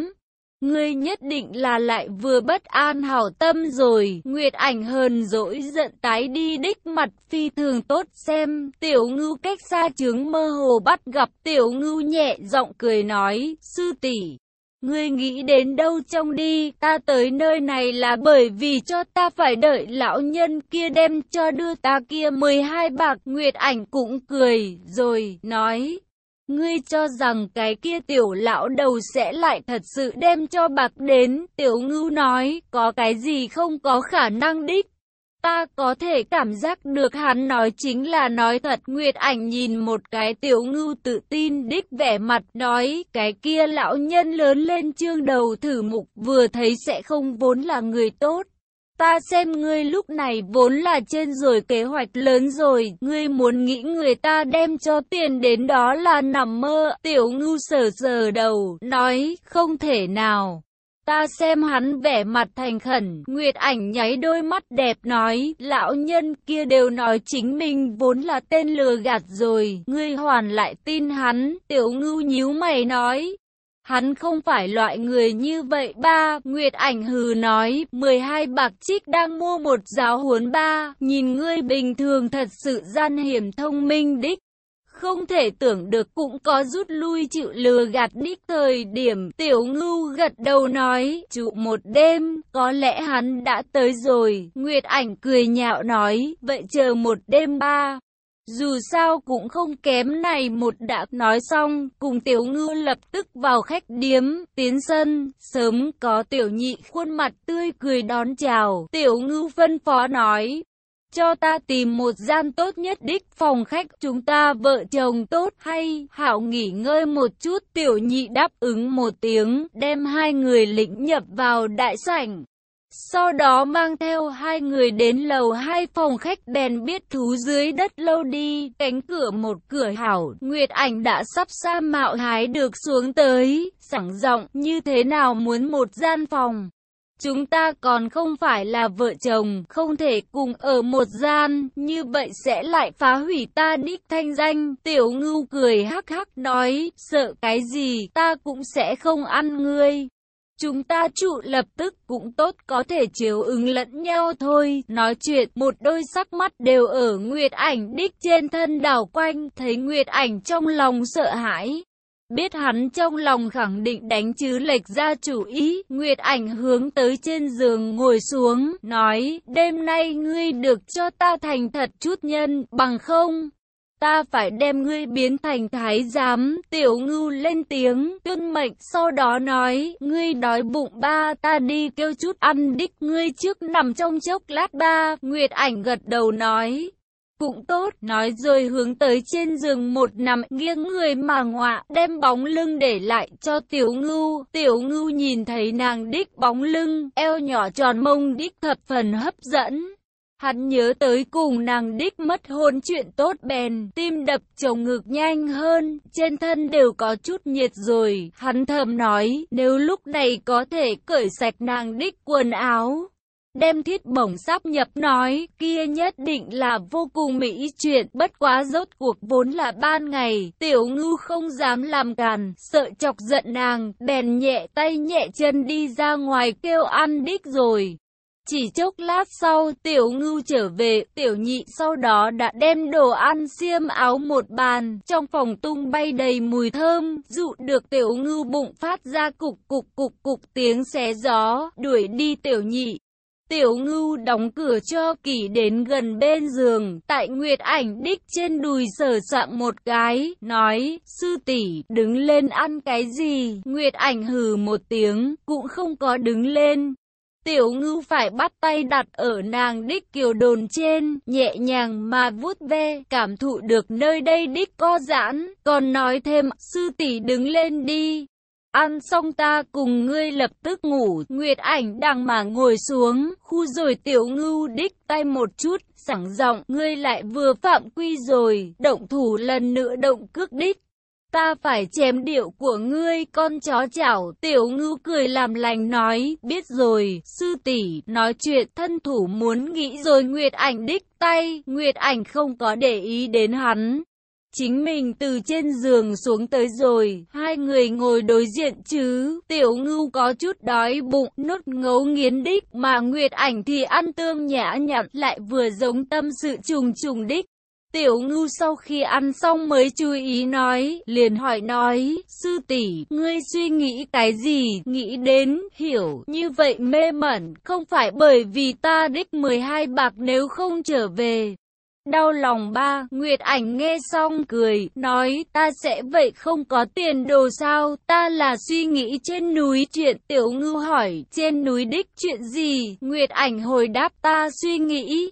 Ngươi nhất định là lại vừa bất an hảo tâm rồi, Nguyệt ảnh hờn dỗi giận tái đi đích mặt phi thường tốt xem, tiểu ngưu cách xa trướng mơ hồ bắt gặp tiểu ngưu nhẹ giọng cười nói, sư tỷ Ngươi nghĩ đến đâu trong đi, ta tới nơi này là bởi vì cho ta phải đợi lão nhân kia đem cho đưa ta kia 12 bạc Nguyệt ảnh cũng cười, rồi, nói. Ngươi cho rằng cái kia tiểu lão đầu sẽ lại thật sự đem cho bạc đến, tiểu ngưu nói, có cái gì không có khả năng đích. Ta có thể cảm giác được hắn nói chính là nói thật. Nguyệt ảnh nhìn một cái tiểu ngưu tự tin đích vẻ mặt nói cái kia lão nhân lớn lên trương đầu thử mục vừa thấy sẽ không vốn là người tốt. Ta xem ngươi lúc này vốn là trên rồi kế hoạch lớn rồi, ngươi muốn nghĩ người ta đem cho tiền đến đó là nằm mơ, tiểu ngưu sờ sờ đầu, nói, không thể nào. Ta xem hắn vẻ mặt thành khẩn, Nguyệt ảnh nháy đôi mắt đẹp nói, lão nhân kia đều nói chính mình vốn là tên lừa gạt rồi, ngươi hoàn lại tin hắn, tiểu ngưu nhíu mày nói. Hắn không phải loại người như vậy ba, Nguyệt ảnh hừ nói, 12 bạc trích đang mua một giáo huấn ba, nhìn ngươi bình thường thật sự gian hiểm thông minh đích. Không thể tưởng được cũng có rút lui chịu lừa gạt đích thời điểm. Tiểu ngưu gật đầu nói trụ một đêm có lẽ hắn đã tới rồi. Nguyệt ảnh cười nhạo nói vậy chờ một đêm ba. Dù sao cũng không kém này một đã nói xong, cùng tiểu ngư lập tức vào khách điếm, tiến sân, sớm có tiểu nhị khuôn mặt tươi cười đón chào, tiểu ngư phân phó nói, cho ta tìm một gian tốt nhất đích phòng khách. Chúng ta vợ chồng tốt hay hảo nghỉ ngơi một chút. Tiểu nhị đáp ứng một tiếng đem hai người lĩnh nhập vào đại sảnh. Sau đó mang theo hai người đến lầu hai phòng khách. Bèn biết thú dưới đất lâu đi, cánh cửa một cửa hảo, Nguyệt Ảnh đã sắp sa mạo hái được xuống tới, sẵn giọng như thế nào muốn một gian phòng. Chúng ta còn không phải là vợ chồng, không thể cùng ở một gian, như vậy sẽ lại phá hủy ta đích thanh danh. Tiểu ngưu cười hắc hắc nói, sợ cái gì, ta cũng sẽ không ăn ngươi. Chúng ta trụ lập tức cũng tốt có thể chiếu ứng lẫn nhau thôi. Nói chuyện, một đôi sắc mắt đều ở Nguyệt ảnh đích trên thân đảo quanh, thấy Nguyệt ảnh trong lòng sợ hãi. Biết hắn trong lòng khẳng định đánh chứ lệch ra chủ ý, Nguyệt ảnh hướng tới trên giường ngồi xuống, nói, đêm nay ngươi được cho ta thành thật chút nhân, bằng không, ta phải đem ngươi biến thành thái giám, tiểu ngưu lên tiếng, tuân mệnh, sau đó nói, ngươi đói bụng ba, ta đi kêu chút ăn đích ngươi trước nằm trong chốc lát ba, Nguyệt ảnh gật đầu nói, cũng tốt, nói rồi hướng tới trên giường một nằm nghiêng người mà ngọa, đem bóng lưng để lại cho tiểu ngưu. Tiểu ngưu nhìn thấy nàng đích bóng lưng, eo nhỏ tròn mông đích thập phần hấp dẫn. Hắn nhớ tới cùng nàng đích mất hôn chuyện tốt bèn, tim đập chồng ngực nhanh hơn, trên thân đều có chút nhiệt rồi. Hắn thầm nói, nếu lúc này có thể cởi sạch nàng đích quần áo, đem thiết bổng sắp nhập nói, kia nhất định là vô cùng mỹ chuyện, bất quá rốt cuộc vốn là ban ngày, tiểu ngư không dám làm càn, sợ chọc giận nàng, bèn nhẹ tay nhẹ chân đi ra ngoài kêu ăn đích rồi. Chỉ chốc lát sau, tiểu ngưu trở về, tiểu nhị sau đó đã đem đồ ăn xiêm áo một bàn, trong phòng tung bay đầy mùi thơm, dụ được tiểu ngưu bụng phát ra cục cục cục cục tiếng xé gió, đuổi đi tiểu nhị. Tiểu ngưu đóng cửa cho kỷ đến gần bên giường, tại Nguyệt ảnh đích trên đùi sờ soạn một cái, nói, sư tỷ đứng lên ăn cái gì, Nguyệt ảnh hừ một tiếng, cũng không có đứng lên. Tiểu ngưu phải bắt tay đặt ở nàng đích kiều đồn trên, nhẹ nhàng mà vuốt ve, cảm thụ được nơi đây đích co giãn, còn nói thêm, sư tỷ đứng lên đi ăn xong ta cùng ngươi lập tức ngủ, Nguyệt ảnh đang mà ngồi xuống, khu rồi tiểu ngưu đích tay một chút, sẵn giọng, ngươi lại vừa phạm quy rồi, động thủ lần nữa động cước đích. Ta phải chém điệu của ngươi con chó chảo, tiểu ngưu cười làm lành nói, biết rồi, sư tỷ nói chuyện thân thủ muốn nghĩ rồi. Nguyệt ảnh đích tay, Nguyệt ảnh không có để ý đến hắn, Chính mình từ trên giường xuống tới rồi, hai người ngồi đối diện chứ, tiểu ngưu có chút đói bụng, nốt ngấu nghiến đích, mà Nguyệt ảnh thì ăn tương nhã nhặn, lại vừa giống tâm sự trùng trùng đích. Tiểu ngưu sau khi ăn xong mới chú ý nói, liền hỏi nói, sư tỷ, ngươi suy nghĩ cái gì, nghĩ đến, hiểu, như vậy mê mẩn, không phải bởi vì ta đích 12 bạc nếu không trở về. Đau lòng ba, Nguyệt ảnh nghe xong cười, nói ta sẽ vậy không có tiền đồ sao, ta là suy nghĩ trên núi chuyện tiểu ngư hỏi, trên núi đích chuyện gì, Nguyệt ảnh hồi đáp ta suy nghĩ.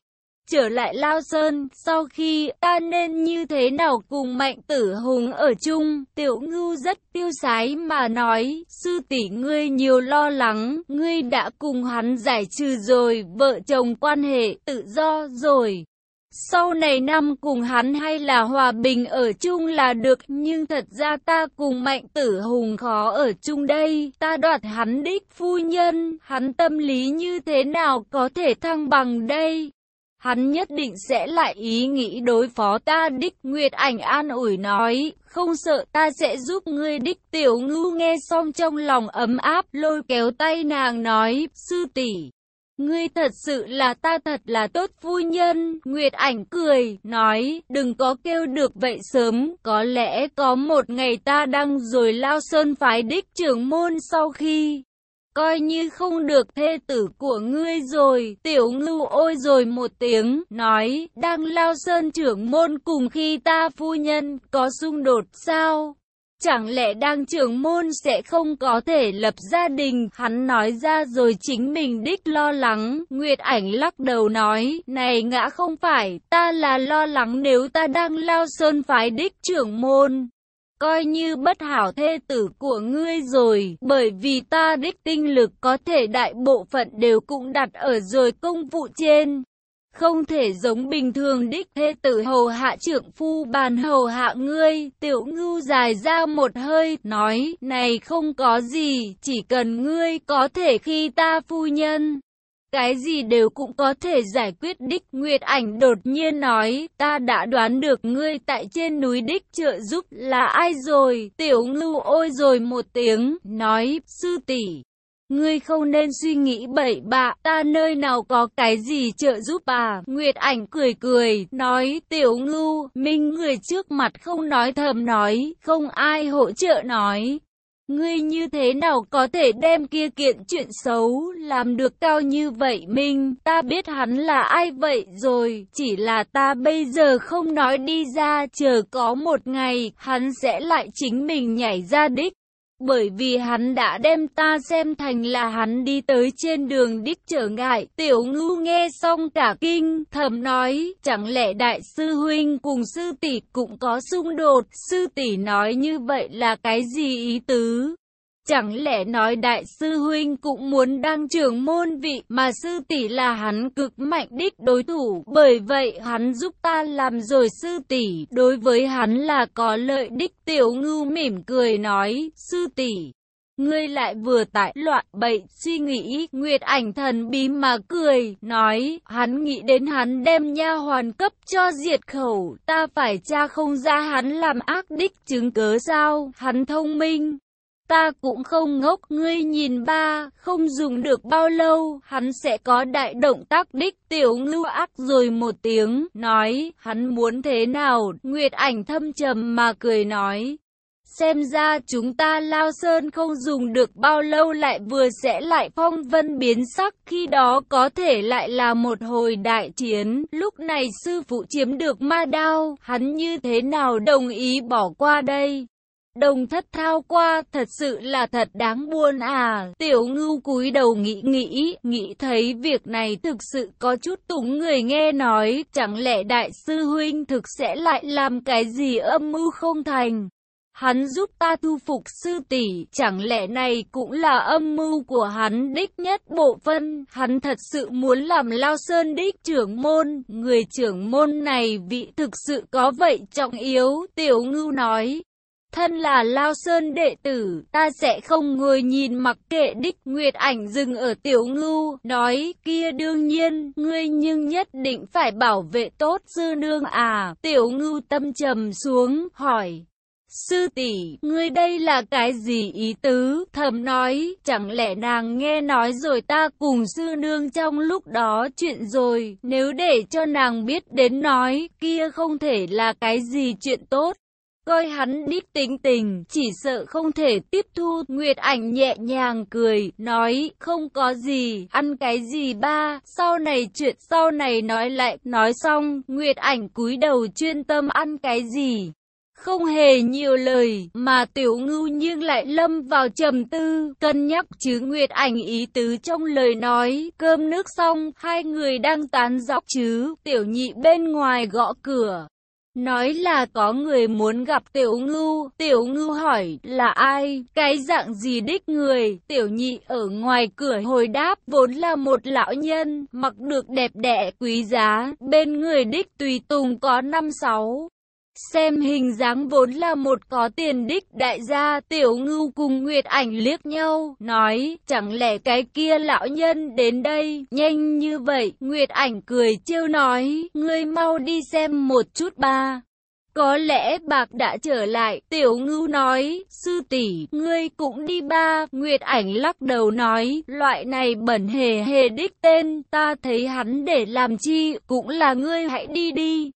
Trở lại Lao Sơn, sau khi ta nên như thế nào cùng mạnh tử hùng ở chung, tiểu ngư rất tiêu sái mà nói, sư tỷ ngươi nhiều lo lắng, ngươi đã cùng hắn giải trừ rồi, vợ chồng quan hệ tự do rồi. Sau này năm cùng hắn hay là hòa bình ở chung là được, nhưng thật ra ta cùng mạnh tử hùng khó ở chung đây, ta đoạt hắn đích phu nhân, hắn tâm lý như thế nào có thể thăng bằng đây? Hắn nhất định sẽ lại ý nghĩ đối phó ta đích Nguyệt ảnh an ủi nói, không sợ ta sẽ giúp ngươi đích tiểu ngưu nghe xong trong lòng ấm áp lôi kéo tay nàng nói, sư tỷ Ngươi thật sự là ta thật là tốt phu nhân, Nguyệt ảnh cười, nói, đừng có kêu được vậy sớm, có lẽ có một ngày ta đang rồi lao sơn phái đích trưởng môn sau khi, coi như không được thê tử của ngươi rồi, tiểu ngưu ôi rồi một tiếng, nói, đang lao sơn trưởng môn cùng khi ta phu nhân, có xung đột sao? Chẳng lẽ đang trưởng môn sẽ không có thể lập gia đình, hắn nói ra rồi chính mình đích lo lắng, Nguyệt ảnh lắc đầu nói, này ngã không phải, ta là lo lắng nếu ta đang lao sơn phái đích trưởng môn. Coi như bất hảo thê tử của ngươi rồi, bởi vì ta đích tinh lực có thể đại bộ phận đều cũng đặt ở rồi công vụ trên. Không thể giống bình thường đích. Thê tử hầu hạ trưởng phu bàn hầu hạ ngươi, tiểu ngưu dài ra một hơi, nói, này không có gì, chỉ cần ngươi có thể khi ta phu nhân. Cái gì đều cũng có thể giải quyết đích. Nguyệt ảnh đột nhiên nói, ta đã đoán được ngươi tại trên núi đích trợ giúp là ai rồi, tiểu ngưu ôi rồi một tiếng, nói, sư tỷ Ngươi không nên suy nghĩ bậy bạ, ta nơi nào có cái gì trợ giúp bà. Nguyệt ảnh cười cười, nói, tiểu ngưu, minh người trước mặt không nói thầm nói, không ai hỗ trợ nói. Ngươi như thế nào có thể đem kia kiện chuyện xấu, làm được cao như vậy Minh, ta biết hắn là ai vậy rồi, chỉ là ta bây giờ không nói đi ra, chờ có một ngày, hắn sẽ lại chính mình nhảy ra đích bởi vì hắn đã đem ta xem thành là hắn đi tới trên đường đích trở ngại. Tiểu ngưu nghe xong cả kinh, thầm nói, chẳng lẽ đại sư huynh cùng sư tỷ cũng có xung đột, sư tỷ nói như vậy là cái gì ý tứ? Chẳng lẽ nói đại sư huynh cũng muốn đăng trưởng môn vị mà sư tỷ là hắn cực mạnh đích đối thủ, bởi vậy hắn giúp ta làm rồi sư tỷ, đối với hắn là có lợi đích tiểu ngưu mỉm cười nói, sư tỷ. Ngươi lại vừa tại loạn bậy suy nghĩ, Nguyệt ảnh thần bí mà cười, nói, hắn nghĩ đến hắn đem nha hoàn cấp cho diệt khẩu, ta phải cha không ra hắn làm ác đích chứng cớ sao, hắn thông minh, Ta cũng không ngốc, ngươi nhìn ba, không dùng được bao lâu, hắn sẽ có đại động tác đích tiểu ngưu ác rồi một tiếng, nói, hắn muốn thế nào, Nguyệt ảnh thâm trầm mà cười nói. Xem ra chúng ta lao sơn không dùng được bao lâu lại vừa sẽ lại phong vân biến sắc khi đó có thể lại là một hồi đại chiến. Lúc này sư phụ chiếm được ma đao, hắn như thế nào đồng ý bỏ qua đây? Đồng thất thao qua, thật sự là thật đáng buồn à. Tiểu ngưu cúi đầu nghĩ nghĩ, nghĩ thấy việc này thực sự có chút túng người nghe nói, chẳng lẽ đại sư huynh thực sẽ lại làm cái gì âm mưu không thành. Hắn giúp ta thu phục sư tỷ, chẳng lẽ này cũng là âm mưu của hắn đích nhất bộ phân, hắn thật sự muốn làm Lao Sơn đích trưởng môn, người trưởng môn này vị thực sự có vậy trọng yếu, tiểu ngưu nói. Thân là Lao Sơn đệ tử, ta sẽ không ngồi nhìn mặc kệ đích Nguyệt ảnh dừng ở tiểu ngưu, nói kia đương nhiên, ngươi nhưng nhất định phải bảo vệ tốt sư nương à, tiểu ngưu tâm trầm xuống, hỏi. Sư tỷ, ngươi đây là cái gì ý tứ? Thầm nói, chẳng lẽ nàng nghe nói rồi ta cùng sư nương trong lúc đó chuyện rồi, nếu để cho nàng biết đến nói, kia không thể là cái gì chuyện tốt. Coi hắn đích tính tình, chỉ sợ không thể tiếp thu. Nguyệt ảnh nhẹ nhàng cười, nói, không có gì, ăn cái gì ba, sau này chuyện sau này nói lại, nói xong, Nguyệt ảnh cúi đầu chuyên tâm ăn cái gì. Không hề nhiều lời, mà tiểu ngưu nhưng lại lâm vào trầm tư, cân nhắc chứ Nguyệt ảnh ý tứ trong lời nói, cơm nước xong, hai người đang tán dóc chứ, tiểu nhị bên ngoài gõ cửa. Nói là có người muốn gặp tiểu ngưu, tiểu ngưu hỏi là ai, cái dạng gì đích người, tiểu nhị ở ngoài cửa hồi đáp vốn là một lão nhân, mặc được đẹp đẽ quý giá, bên người đích tùy tùng có năm sáu. Xem hình dáng vốn là một có tiền đích đại gia tiểu ngưu cùng Nguyệt ảnh liếc nhau, nói, chẳng lẽ cái kia lão nhân đến đây, nhanh như vậy, Nguyệt ảnh cười trêu nói, ngươi mau đi xem một chút ba. Có lẽ bạc đã trở lại, tiểu ngưu nói, sư tỷ ngươi cũng đi ba, Nguyệt ảnh lắc đầu nói, loại này bẩn hề hề đích tên, ta thấy hắn để làm chi, cũng là ngươi hãy đi đi.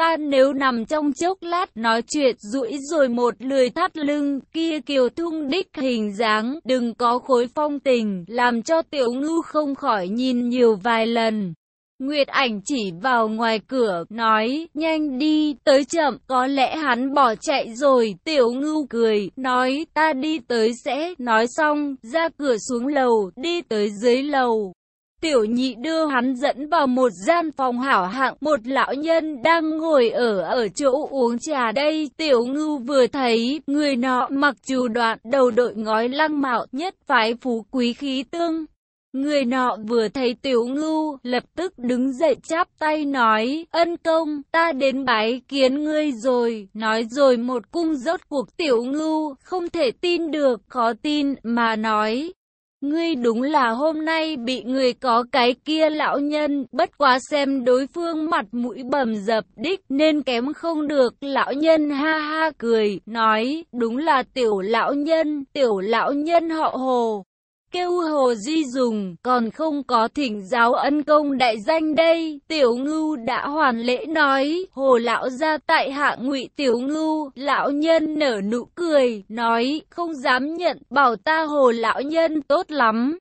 Ta nếu nằm trong chốc lát nói chuyện rũi rồi một lười thắt lưng kia kiều thung đích hình dáng đừng có khối phong tình làm cho tiểu ngư không khỏi nhìn nhiều vài lần. Nguyệt ảnh chỉ vào ngoài cửa, nói, nhanh đi, tới chậm, có lẽ hắn bỏ chạy rồi, tiểu ngưu cười, nói, ta đi tới sẽ, nói xong, ra cửa xuống lầu, đi tới dưới lầu. Tiểu nhị đưa hắn dẫn vào một gian phòng hảo hạng, một lão nhân đang ngồi ở ở chỗ uống trà đây. Tiểu ngưu vừa thấy, người nọ mặc trù đoạn đầu đội ngói lăng mạo nhất phái phú quý khí tương. Người nọ vừa thấy tiểu ngưu, lập tức đứng dậy chắp tay nói, ân công, ta đến bái kiến ngươi rồi, nói rồi một cung rốt cuộc tiểu ngưu, không thể tin được, khó tin, mà nói, Ngươi đúng là hôm nay bị người có cái kia lão nhân, bất quá xem đối phương mặt mũi bầm dập đích nên kém không được. Lão nhân ha ha cười, nói, đúng là tiểu lão nhân, tiểu lão nhân họ hồ. Kêu hồ di dùng, còn không có thỉnh giáo ân công đại danh đây. Tiểu ngưu đã hoàn lễ nói, hồ lão ra tại hạ ngụy tiểu ngưu, lão nhân nở nụ cười, nói, không dám nhận, bảo ta hồ lão nhân tốt lắm.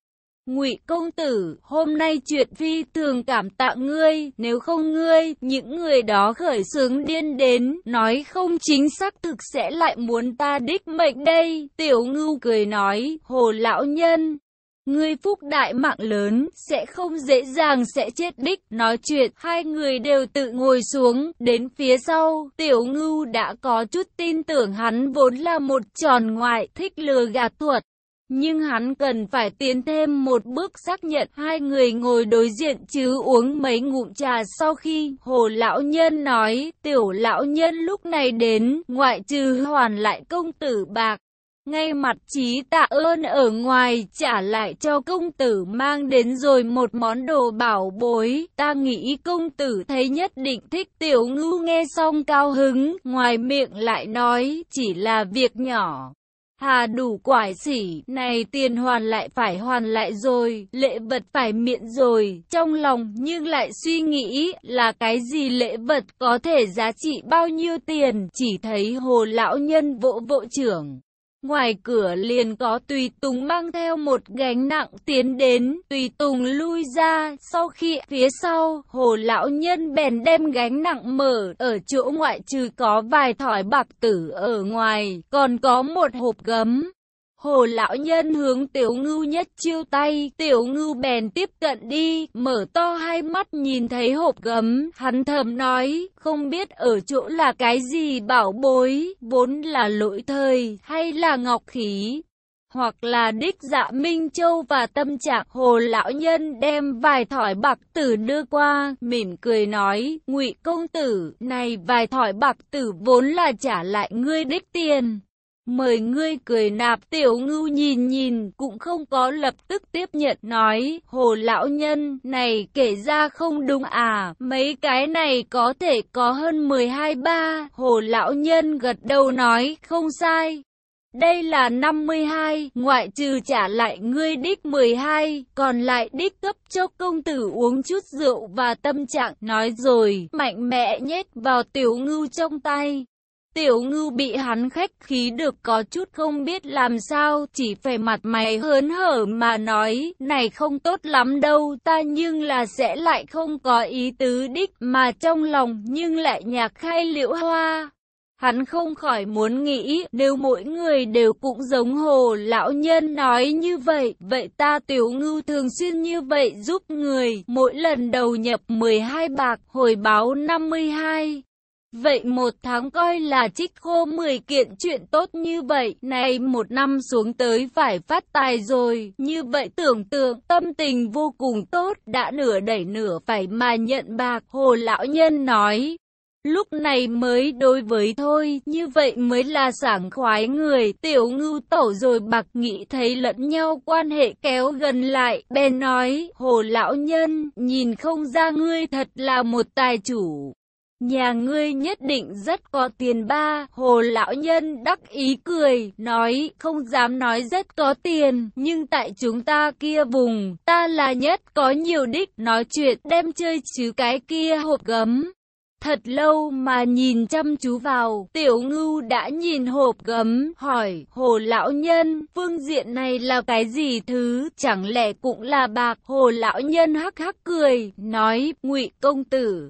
Ngụy công tử, hôm nay chuyện phi thường cảm tạ ngươi, nếu không ngươi, những người đó khởi sướng điên đến, nói không chính xác thực sẽ lại muốn ta đích mệnh đây. Tiểu ngưu cười nói, hồ lão nhân, Ngươi phúc đại mạng lớn, sẽ không dễ dàng sẽ chết đích. Nói chuyện, hai người đều tự ngồi xuống, đến phía sau, tiểu ngưu đã có chút tin tưởng hắn vốn là một tròn ngoại, thích lừa gạt thuật. Nhưng hắn cần phải tiến thêm một bước xác nhận hai người ngồi đối diện chứ uống mấy ngụm trà sau khi hồ lão nhân nói tiểu lão nhân lúc này đến ngoại trừ hoàn lại công tử bạc ngay mặt trí tạ ơn ở ngoài trả lại cho công tử mang đến rồi một món đồ bảo bối. Ta nghĩ công tử thấy nhất định thích tiểu ngưu nghe xong cao hứng, ngoài miệng lại nói chỉ là việc nhỏ. Hà đủ quải xỉ, này tiền hoàn lại phải hoàn lại rồi, lễ vật phải miễn rồi, trong lòng nhưng lại suy nghĩ là cái gì lễ vật có thể giá trị bao nhiêu tiền, chỉ thấy hồ lão nhân vỗ vỗ trưởng. Ngoài cửa liền có Tùy Tùng mang theo một gánh nặng tiến đến, Tùy Tùng lui ra, sau khi phía sau, hồ lão nhân bèn đem gánh nặng mở, ở chỗ ngoại trừ có vài thỏi bạc tử ở ngoài, còn có một hộp gấm. Hồ lão nhân hướng tiểu ngưu nhất chiêu tay, tiểu ngưu bèn tiếp cận đi, mở to hai mắt nhìn thấy hộp gấm, hắn thầm nói, không biết ở chỗ là cái gì bảo bối, vốn là lỗi thời, hay là ngọc khí, hoặc là đích dạ Minh Châu và tâm trạng hồ lão nhân đem vài thỏi bạc tử đưa qua, mỉm cười nói, ngụy công tử, này vài thỏi bạc tử vốn là trả lại ngươi đích tiền. Mời ngươi cười nạp tiểu ngưu nhìn nhìn cũng không có lập tức tiếp nhận nói Hồ lão nhân này kể ra không đúng à Mấy cái này có thể có hơn 12 ba Hồ lão nhân gật đầu nói không sai đây là 52, ngoại trừ trả lại ngươi đích 12, còn lại đích cấp cho công tử uống chút rượu và tâm trạng, nói rồi, mạnh mẽ nhét vào tiểu ngưu trong tay. Tiểu ngưu bị hắn khách khí được có chút không biết làm sao, chỉ phải mặt mày hớn hở mà nói, này không tốt lắm đâu, ta nhưng là sẽ lại không có ý tứ đích, mà trong lòng nhưng lại nhạc khai liễu hoa. Hắn không khỏi muốn nghĩ, nếu mỗi người đều cũng giống hồ lão nhân nói như vậy, vậy ta tiểu ngưu thường xuyên như vậy giúp người, mỗi lần đầu nhập 12 bạc, hồi báo 52. Vậy một tháng coi là trích khô 10 kiện chuyện tốt như vậy, này một năm xuống tới phải phát tài rồi, như vậy tưởng tượng tâm tình vô cùng tốt, đã nửa đẩy nửa phải mà nhận bạc, hồ lão nhân nói. Lúc này mới đối với thôi, như vậy mới là sảng khoái người, tiểu ngưu tẩu rồi bạc nghĩ thấy lẫn nhau quan hệ kéo gần lại, bèn nói, hồ lão nhân, nhìn không ra ngươi thật là một tài chủ. Nhà ngươi nhất định rất có tiền ba, hồ lão nhân đắc ý cười, nói, không dám nói rất có tiền, nhưng tại chúng ta kia vùng, ta là nhất có nhiều đích, nói chuyện đem chơi chứ cái kia hộp gấm. Thật lâu mà nhìn chăm chú vào, tiểu ngưu đã nhìn hộp gấm, hỏi, hồ lão nhân, phương diện này là cái gì thứ, chẳng lẽ cũng là bạc, hồ lão nhân hắc hắc cười, nói, ngụy công tử.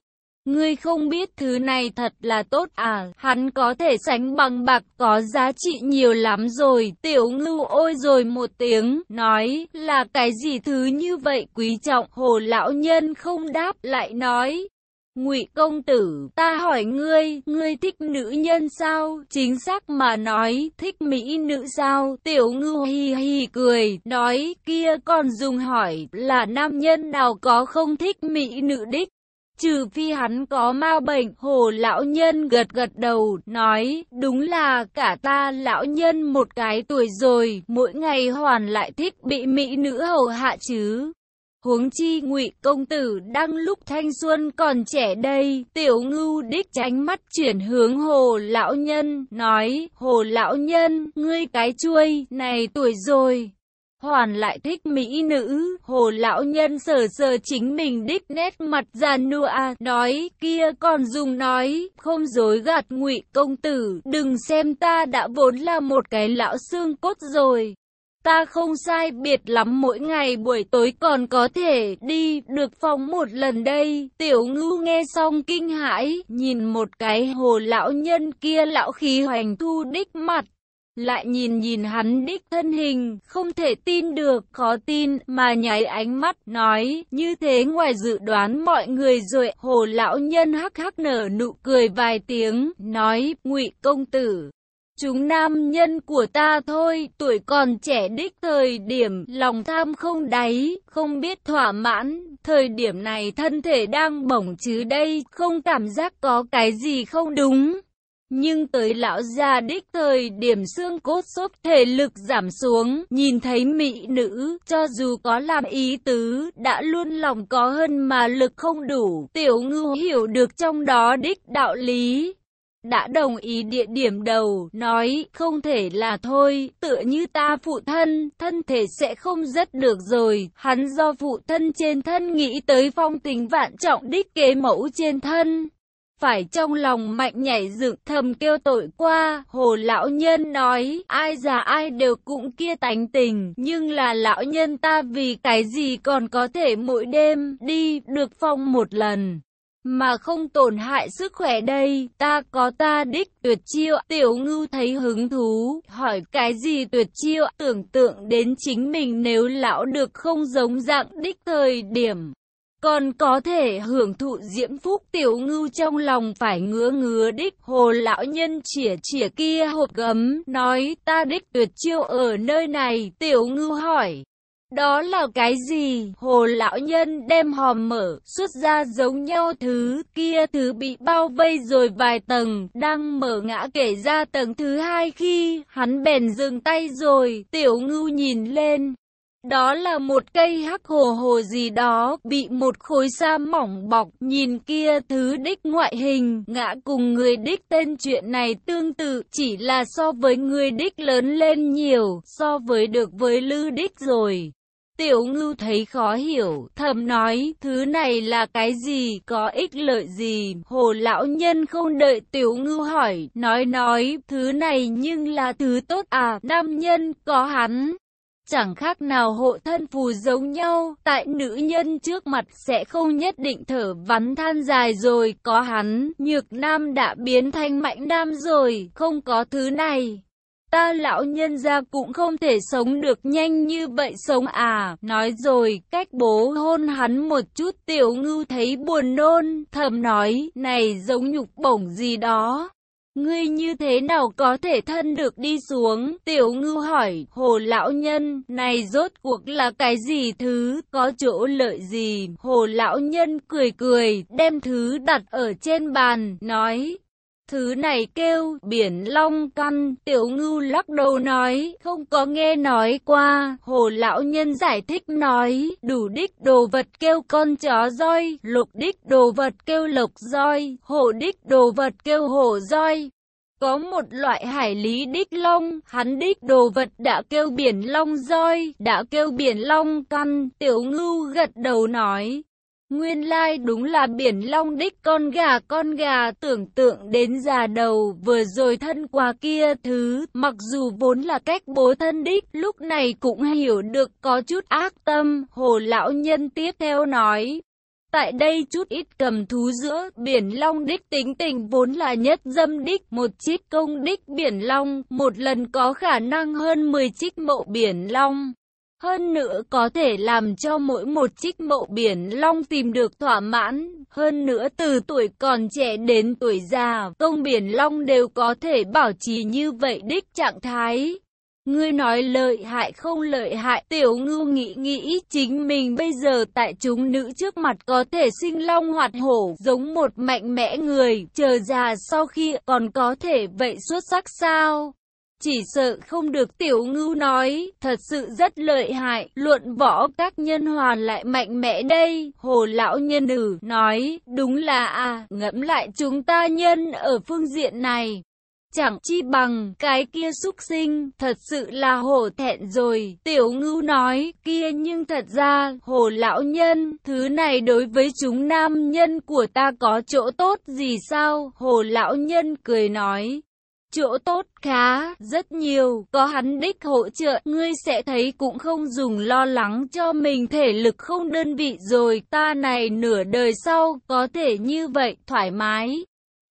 Ngươi không biết thứ này thật là tốt à, hắn có thể sánh bằng bạc có giá trị nhiều lắm rồi, tiểu ngưu ôi rồi một tiếng, nói, là cái gì thứ như vậy quý trọng, hồ lão nhân không đáp, lại nói, Ngụy công tử, ta hỏi ngươi, ngươi thích nữ nhân sao? Chính xác mà nói, thích mỹ nữ sao? Tiểu ngư hi hi cười, nói, kia còn dùng hỏi, là nam nhân nào có không thích mỹ nữ đích? Trừ phi hắn có ma bệnh, hồ lão nhân gật gật đầu, nói, đúng là cả ta lão nhân một cái tuổi rồi, mỗi ngày hoàn lại thích bị mỹ nữ hầu hạ chứ. Huống chi ngụy công tử đang lúc thanh xuân còn trẻ đây, tiểu ngưu đích tránh mắt chuyển hướng hồ lão nhân, nói, hồ lão nhân, ngươi cái chuôi, này tuổi rồi. Hoàn lại thích mỹ nữ, hồ lão nhân sờ sờ chính mình đích nét mặt già nua, nói, kia còn dùng nói, không dối gạt ngụy công tử, đừng xem ta đã vốn là một cái lão xương cốt rồi. Ta không sai biệt lắm mỗi ngày buổi tối còn có thể đi được phòng một lần đây. Tiểu ngưu nghe xong kinh hãi, nhìn một cái hồ lão nhân kia lão khí hoành thu đích mặt. Lại nhìn nhìn hắn đích thân hình, không thể tin được, khó tin, mà nháy ánh mắt, nói, như thế ngoài dự đoán mọi người rồi, hồ lão nhân hắc hắc nở nụ cười vài tiếng, nói, ngụy công tử, Chúng nam nhân của ta thôi, tuổi còn trẻ đích thời điểm, lòng tham không đáy, không biết thỏa mãn, thời điểm này thân thể đang bổng chứ đây, không cảm giác có cái gì không đúng. Nhưng tới lão già đích thời điểm xương cốt xốp thể lực giảm xuống, nhìn thấy mỹ nữ, cho dù có làm ý tứ, đã luôn lòng có hơn mà lực không đủ, tiểu ngư hiểu được trong đó đích đạo lý đã đồng ý địa điểm đầu, nói không thể là thôi, tựa như ta phụ thân, thân thể sẽ không rất được rồi, hắn do phụ thân trên thân nghĩ tới phong tình vạn trọng đích kế mẫu trên thân. Phải trong lòng mạnh nhảy dựng thầm kêu tội qua, hồ lão nhân nói, ai già ai đều cũng kia tánh tình, nhưng là lão nhân ta vì cái gì còn có thể mỗi đêm đi được phong một lần. mà không tổn hại sức khỏe đây, ta có ta đích tuyệt chiêu, tiểu ngưu thấy hứng thú, hỏi cái gì tuyệt chiêu, tưởng tượng đến chính mình nếu lão được không giống dạng đích thời điểm. Còn có thể hưởng thụ diễm phúc tiểu ngưu trong lòng phải ngứa ngứa đích hồ lão nhân chỉa chỉa kia hộp gấm, nói ta đích tuyệt chiêu ở nơi này, tiểu ngưu hỏi. Đó là cái gì? Hồ lão nhân đem hòm mở, xuất ra giống nhau thứ, kia thứ bị bao vây rồi vài tầng, đang mở ngã kể ra tầng thứ hai khi, hắn bèn dừng tay rồi, tiểu ngưu nhìn lên. Đó là một cây hắc hồ hồ gì đó, bị một khối sa mỏng bọc, nhìn kia thứ đích ngoại hình, ngã cùng người đích tên chuyện này tương tự, chỉ là so với người đích lớn lên nhiều, so với được với lư đích rồi. Tiểu ngưu thấy khó hiểu, thầm nói, thứ này là cái gì, có ích lợi gì, hồ lão nhân không đợi tiểu ngưu hỏi, nói nói, thứ này nhưng là thứ tốt à, nam nhân, có hắn. Chẳng khác nào hộ thân phù giống nhau, tại nữ nhân trước mặt sẽ không nhất định thở vắn than dài rồi, có hắn, nhược nam đã biến thành mạnh nam rồi, không có thứ này. Ta lão nhân gia cũng không thể sống được nhanh như vậy sống à, nói rồi, cách bố hôn hắn một chút tiểu ngưu thấy buồn nôn, thầm nói, này giống nhục bổng gì đó. Ngươi như thế nào có thể thân được đi xuống? Tiểu Ngư hỏi, hồ lão nhân, này rốt cuộc là cái gì thứ, có chỗ lợi gì? Hồ lão nhân cười cười, đem thứ đặt ở trên bàn, nói, Thứ này kêu biển long căn, tiểu ngưu lắc đầu nói, không có nghe nói qua, hồ lão nhân giải thích nói, đủ đích đồ vật kêu con chó roi, lục đích đồ vật kêu lộc roi, hổ đích đồ vật kêu hổ roi. Có một loại hải lý đích long, hắn đích đồ vật đã kêu biển long roi, đã kêu biển long căn, tiểu ngưu gật đầu nói, Nguyên lai like đúng là biển long đích con gà con gà tưởng tượng đến già đầu vừa rồi thân quà kia thứ, mặc dù vốn là cách bố thân đích, lúc này cũng hiểu được có chút ác tâm, hồ lão nhân tiếp theo nói. Tại đây chút ít cầm thú giữa, biển long đích tính tình vốn là nhất dâm đích, một chiếc công đích biển long, một lần có khả năng hơn 10 chiếc mộ biển long. Hơn nữa có thể làm cho mỗi một trích mộ biển long tìm được thỏa mãn. Hơn nữa từ tuổi còn trẻ đến tuổi già, công biển long đều có thể bảo trì như vậy đích trạng thái. Ngươi nói lợi hại không lợi hại, tiểu ngưu nghĩ nghĩ chính mình bây giờ tại chúng nữ trước mặt có thể sinh long hoạt hổ, giống một mạnh mẽ người, chờ già sau khi còn có thể vậy xuất sắc sao? Chỉ sợ không được tiểu ngưu nói, thật sự rất lợi hại, luận võ các nhân hoàn lại mạnh mẽ đây. Hồ lão nhân ử nói, đúng là à, ngẫm lại chúng ta nhân ở phương diện này. Chẳng chi bằng cái kia xúc sinh, thật sự là hổ thẹn rồi. Tiểu ngưu nói, kia nhưng thật ra, hồ lão nhân, thứ này đối với chúng nam nhân của ta có chỗ tốt gì sao? Hồ lão nhân cười nói, Chỗ tốt khá, rất nhiều, có hắn đích hỗ trợ, ngươi sẽ thấy cũng không dùng lo lắng cho mình. Thể lực không đơn vị rồi, ta này nửa đời sau, có thể như vậy, thoải mái.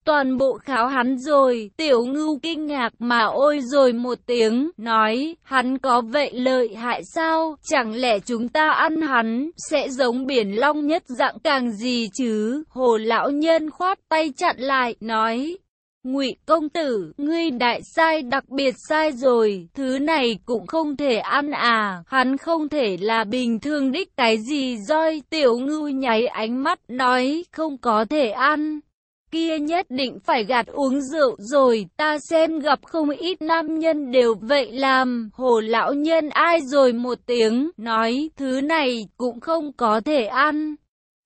Toàn bộ kháo hắn rồi, tiểu ngưu kinh ngạc mà ôi rồi một tiếng, nói, hắn có vậy lợi hại sao, chẳng lẽ chúng ta ăn hắn, sẽ giống biển long nhất dạng càng gì chứ, hồ lão nhân khoát tay chặn lại, nói, Ngụy công tử, ngươi đại sai đặc biệt sai rồi, thứ này cũng không thể ăn à, hắn không thể là bình thường đích cái gì roi, tiểu ngưu nháy ánh mắt nói, không có thể ăn. Kia nhất định phải gạt uống rượu rồi, ta xem gặp không ít nam nhân đều vậy làm, hồ lão nhân ai rồi một tiếng, nói, thứ này cũng không có thể ăn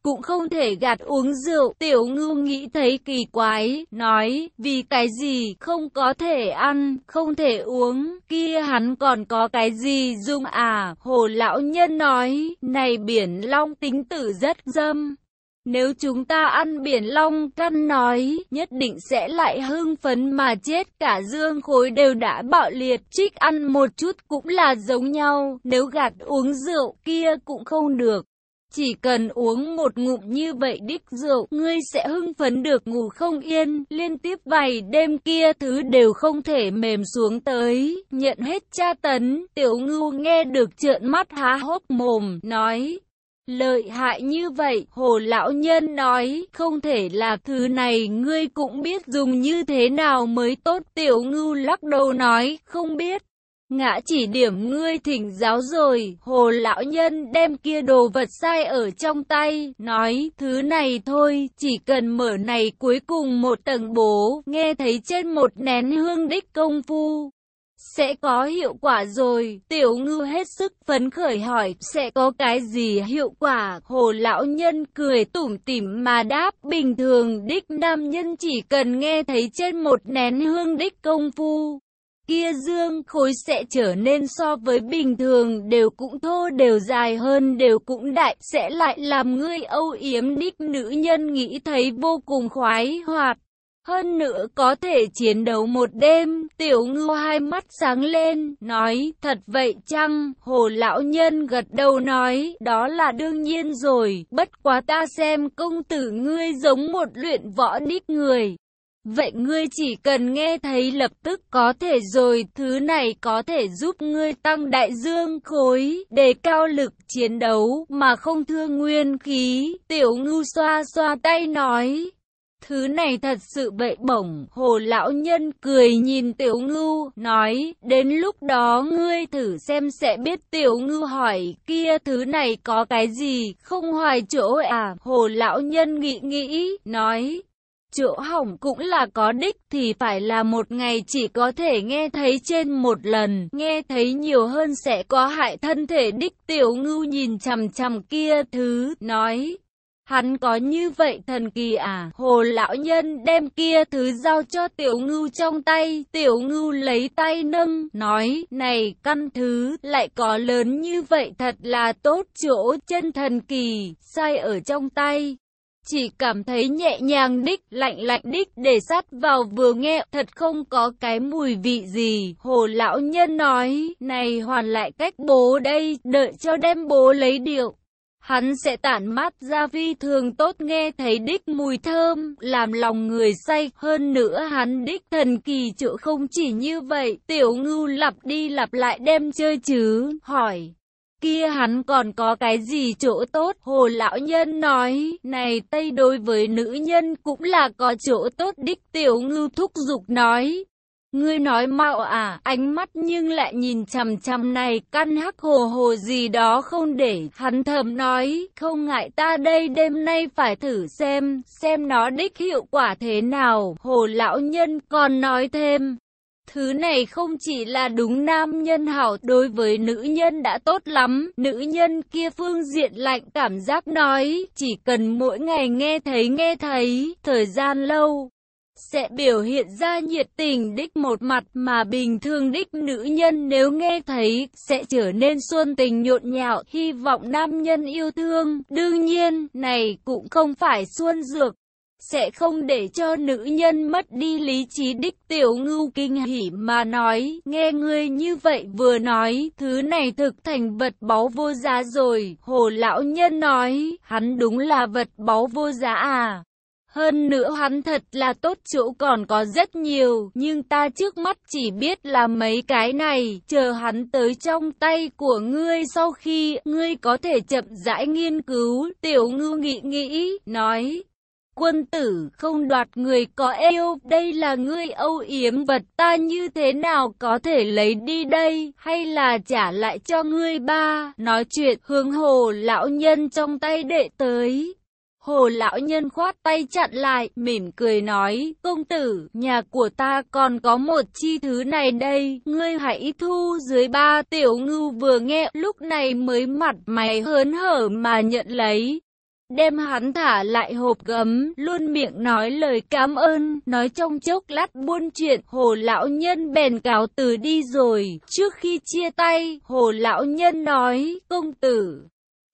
cũng không thể gạt uống rượu. Tiểu ngư nghĩ thấy kỳ quái, nói, vì cái gì không có thể ăn, không thể uống, kia hắn còn có cái gì dung à, hồ lão nhân nói, này biển long tính tử rất dâm. Nếu chúng ta ăn biển long căn nói, nhất định sẽ lại hưng phấn mà chết cả dương khối đều đã bạo liệt, trích ăn một chút cũng là giống nhau, nếu gạt uống rượu kia cũng không được. Chỉ cần uống một ngụm như vậy đích rượu, ngươi sẽ hưng phấn được ngủ không yên, liên tiếp vài đêm kia thứ đều không thể mềm xuống tới, nhận hết tra tấn, tiểu ngưu nghe được trợn mắt há hốc mồm, nói. Lợi hại như vậy, hồ lão nhân nói, không thể là thứ này ngươi cũng biết dùng như thế nào mới tốt. Tiểu ngưu lắc đầu nói, không biết. Ngã chỉ điểm ngươi thỉnh giáo rồi, hồ lão nhân đem kia đồ vật sai ở trong tay, nói, thứ này thôi, chỉ cần mở này cuối cùng một tầng bố, nghe thấy trên một nén hương đích công phu. Sẽ có hiệu quả rồi, tiểu ngư hết sức phấn khởi hỏi, sẽ có cái gì hiệu quả, hồ lão nhân cười tủm tỉm mà đáp, bình thường đích nam nhân chỉ cần nghe thấy trên một nén hương đích công phu kia dương khối sẽ trở nên so với bình thường đều cũng thô đều dài hơn đều cũng đại sẽ lại làm ngươi âu yếm đích nữ nhân nghĩ thấy vô cùng khoái hoạt. Hơn nữa có thể chiến đấu một đêm, tiểu ngư hai mắt sáng lên, nói, thật vậy chăng? Hồ lão nhân gật đầu nói, đó là đương nhiên rồi, bất quá ta xem công tử ngươi giống một luyện võ đích người. Vậy ngươi chỉ cần nghe thấy lập tức có thể rồi, thứ này có thể giúp ngươi tăng đại dương khối, đề cao lực chiến đấu mà không thương nguyên khí. Tiểu ngưu xoa xoa tay nói. Thứ này thật sự bậy bổng, hồ lão nhân cười nhìn tiểu ngưu, nói, đến lúc đó ngươi thử xem sẽ biết tiểu ngưu hỏi, kia thứ này có cái gì, không hoài chỗ à, hồ lão nhân nghĩ nghĩ, nói, chỗ hỏng cũng là có đích thì phải là một ngày chỉ có thể nghe thấy trên một lần, nghe thấy nhiều hơn sẽ có hại thân thể đích tiểu ngưu nhìn chằm chằm kia thứ, nói. Hắn có như vậy thần kỳ à? Hồ lão nhân đem kia thứ giao cho tiểu ngưu trong tay, tiểu ngưu lấy tay nâng, nói, này căn thứ, lại có lớn như vậy thật là tốt chỗ chân thần kỳ, sai ở trong tay. Chỉ cảm thấy nhẹ nhàng đích, lạnh lạnh đích để sát vào vừa nghe, thật không có cái mùi vị gì. Hồ lão nhân nói, này hoàn lại cách bố đây, đợi cho đem bố lấy điệu. Hắn sẽ tản mát ra vi thường tốt nghe thấy đích mùi thơm, làm lòng người say. Hơn nữa hắn đích thần kỳ chỗ không chỉ như vậy, tiểu ngưu lặp đi lặp lại đem chơi chứ, hỏi kia hắn còn có cái gì chỗ tốt? Hồ lão nhân nói, này Tây đối với nữ nhân cũng là có chỗ tốt đích tiểu ngư thúc dục nói. Ngươi nói mạo à, ánh mắt nhưng lại nhìn chằm chằm này căn hắc hồ hồ gì đó không để, hắn thầm nói, không ngại ta đây đêm nay phải thử xem, xem nó đích hiệu quả thế nào, hồ lão nhân còn nói thêm. Thứ này không chỉ là đúng nam nhân hảo đối với nữ nhân đã tốt lắm, nữ nhân kia phương diện lạnh cảm giác nói, chỉ cần mỗi ngày nghe thấy nghe thấy, thời gian lâu, sẽ biểu hiện ra nhiệt tình đích một mặt mà bình thường đích nữ nhân nếu nghe thấy sẽ trở nên xuân tình nhộn nhạo, hy vọng nam nhân yêu thương. Đương nhiên, này cũng không phải xuân dược, sẽ không để cho nữ nhân mất đi lý trí đích tiểu ngưu kinh hỉ mà nói, nghe ngươi như vậy vừa nói, thứ này thực thành vật báu vô giá rồi, hồ lão nhân nói, hắn đúng là vật báu vô giá à. Hơn nữa hắn thật là tốt chỗ còn có rất nhiều, nhưng ta trước mắt chỉ biết là mấy cái này, chờ hắn tới trong tay của ngươi sau khi ngươi có thể chậm rãi nghiên cứu, tiểu ngưu nghĩ nghĩ, nói, Quân tử không đoạt người có yêu, đây là ngươi âu yếm vật ta như thế nào có thể lấy đi đây, hay là trả lại cho ngươi ba, nói chuyện hướng hồ lão nhân trong tay đệ tới. Hồ lão nhân khoát tay chặn lại, mỉm cười nói, công tử, nhà của ta còn có một chi thứ này đây, ngươi hãy thu dưới ba tiểu ngưu vừa nghe, lúc này mới mặt mày hớn hở mà nhận lấy đem hắn thả lại hộp gấm, luôn miệng nói lời cảm ơn, nói trong chốc lát buôn chuyện, hồ lão nhân bèn cáo từ đi rồi, trước khi chia tay, hồ lão nhân nói, công tử.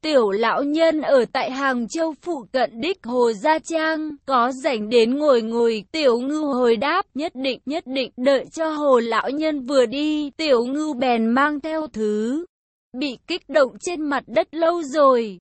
Tiểu lão nhân ở tại Hàng Châu phụ cận đích Hồ Gia Trang, có rảnh đến ngồi ngồi, tiểu ngư hồi đáp, nhất định, nhất định, đợi cho hồ lão nhân vừa đi, tiểu ngư bèn mang theo thứ, bị kích động trên mặt đất lâu rồi.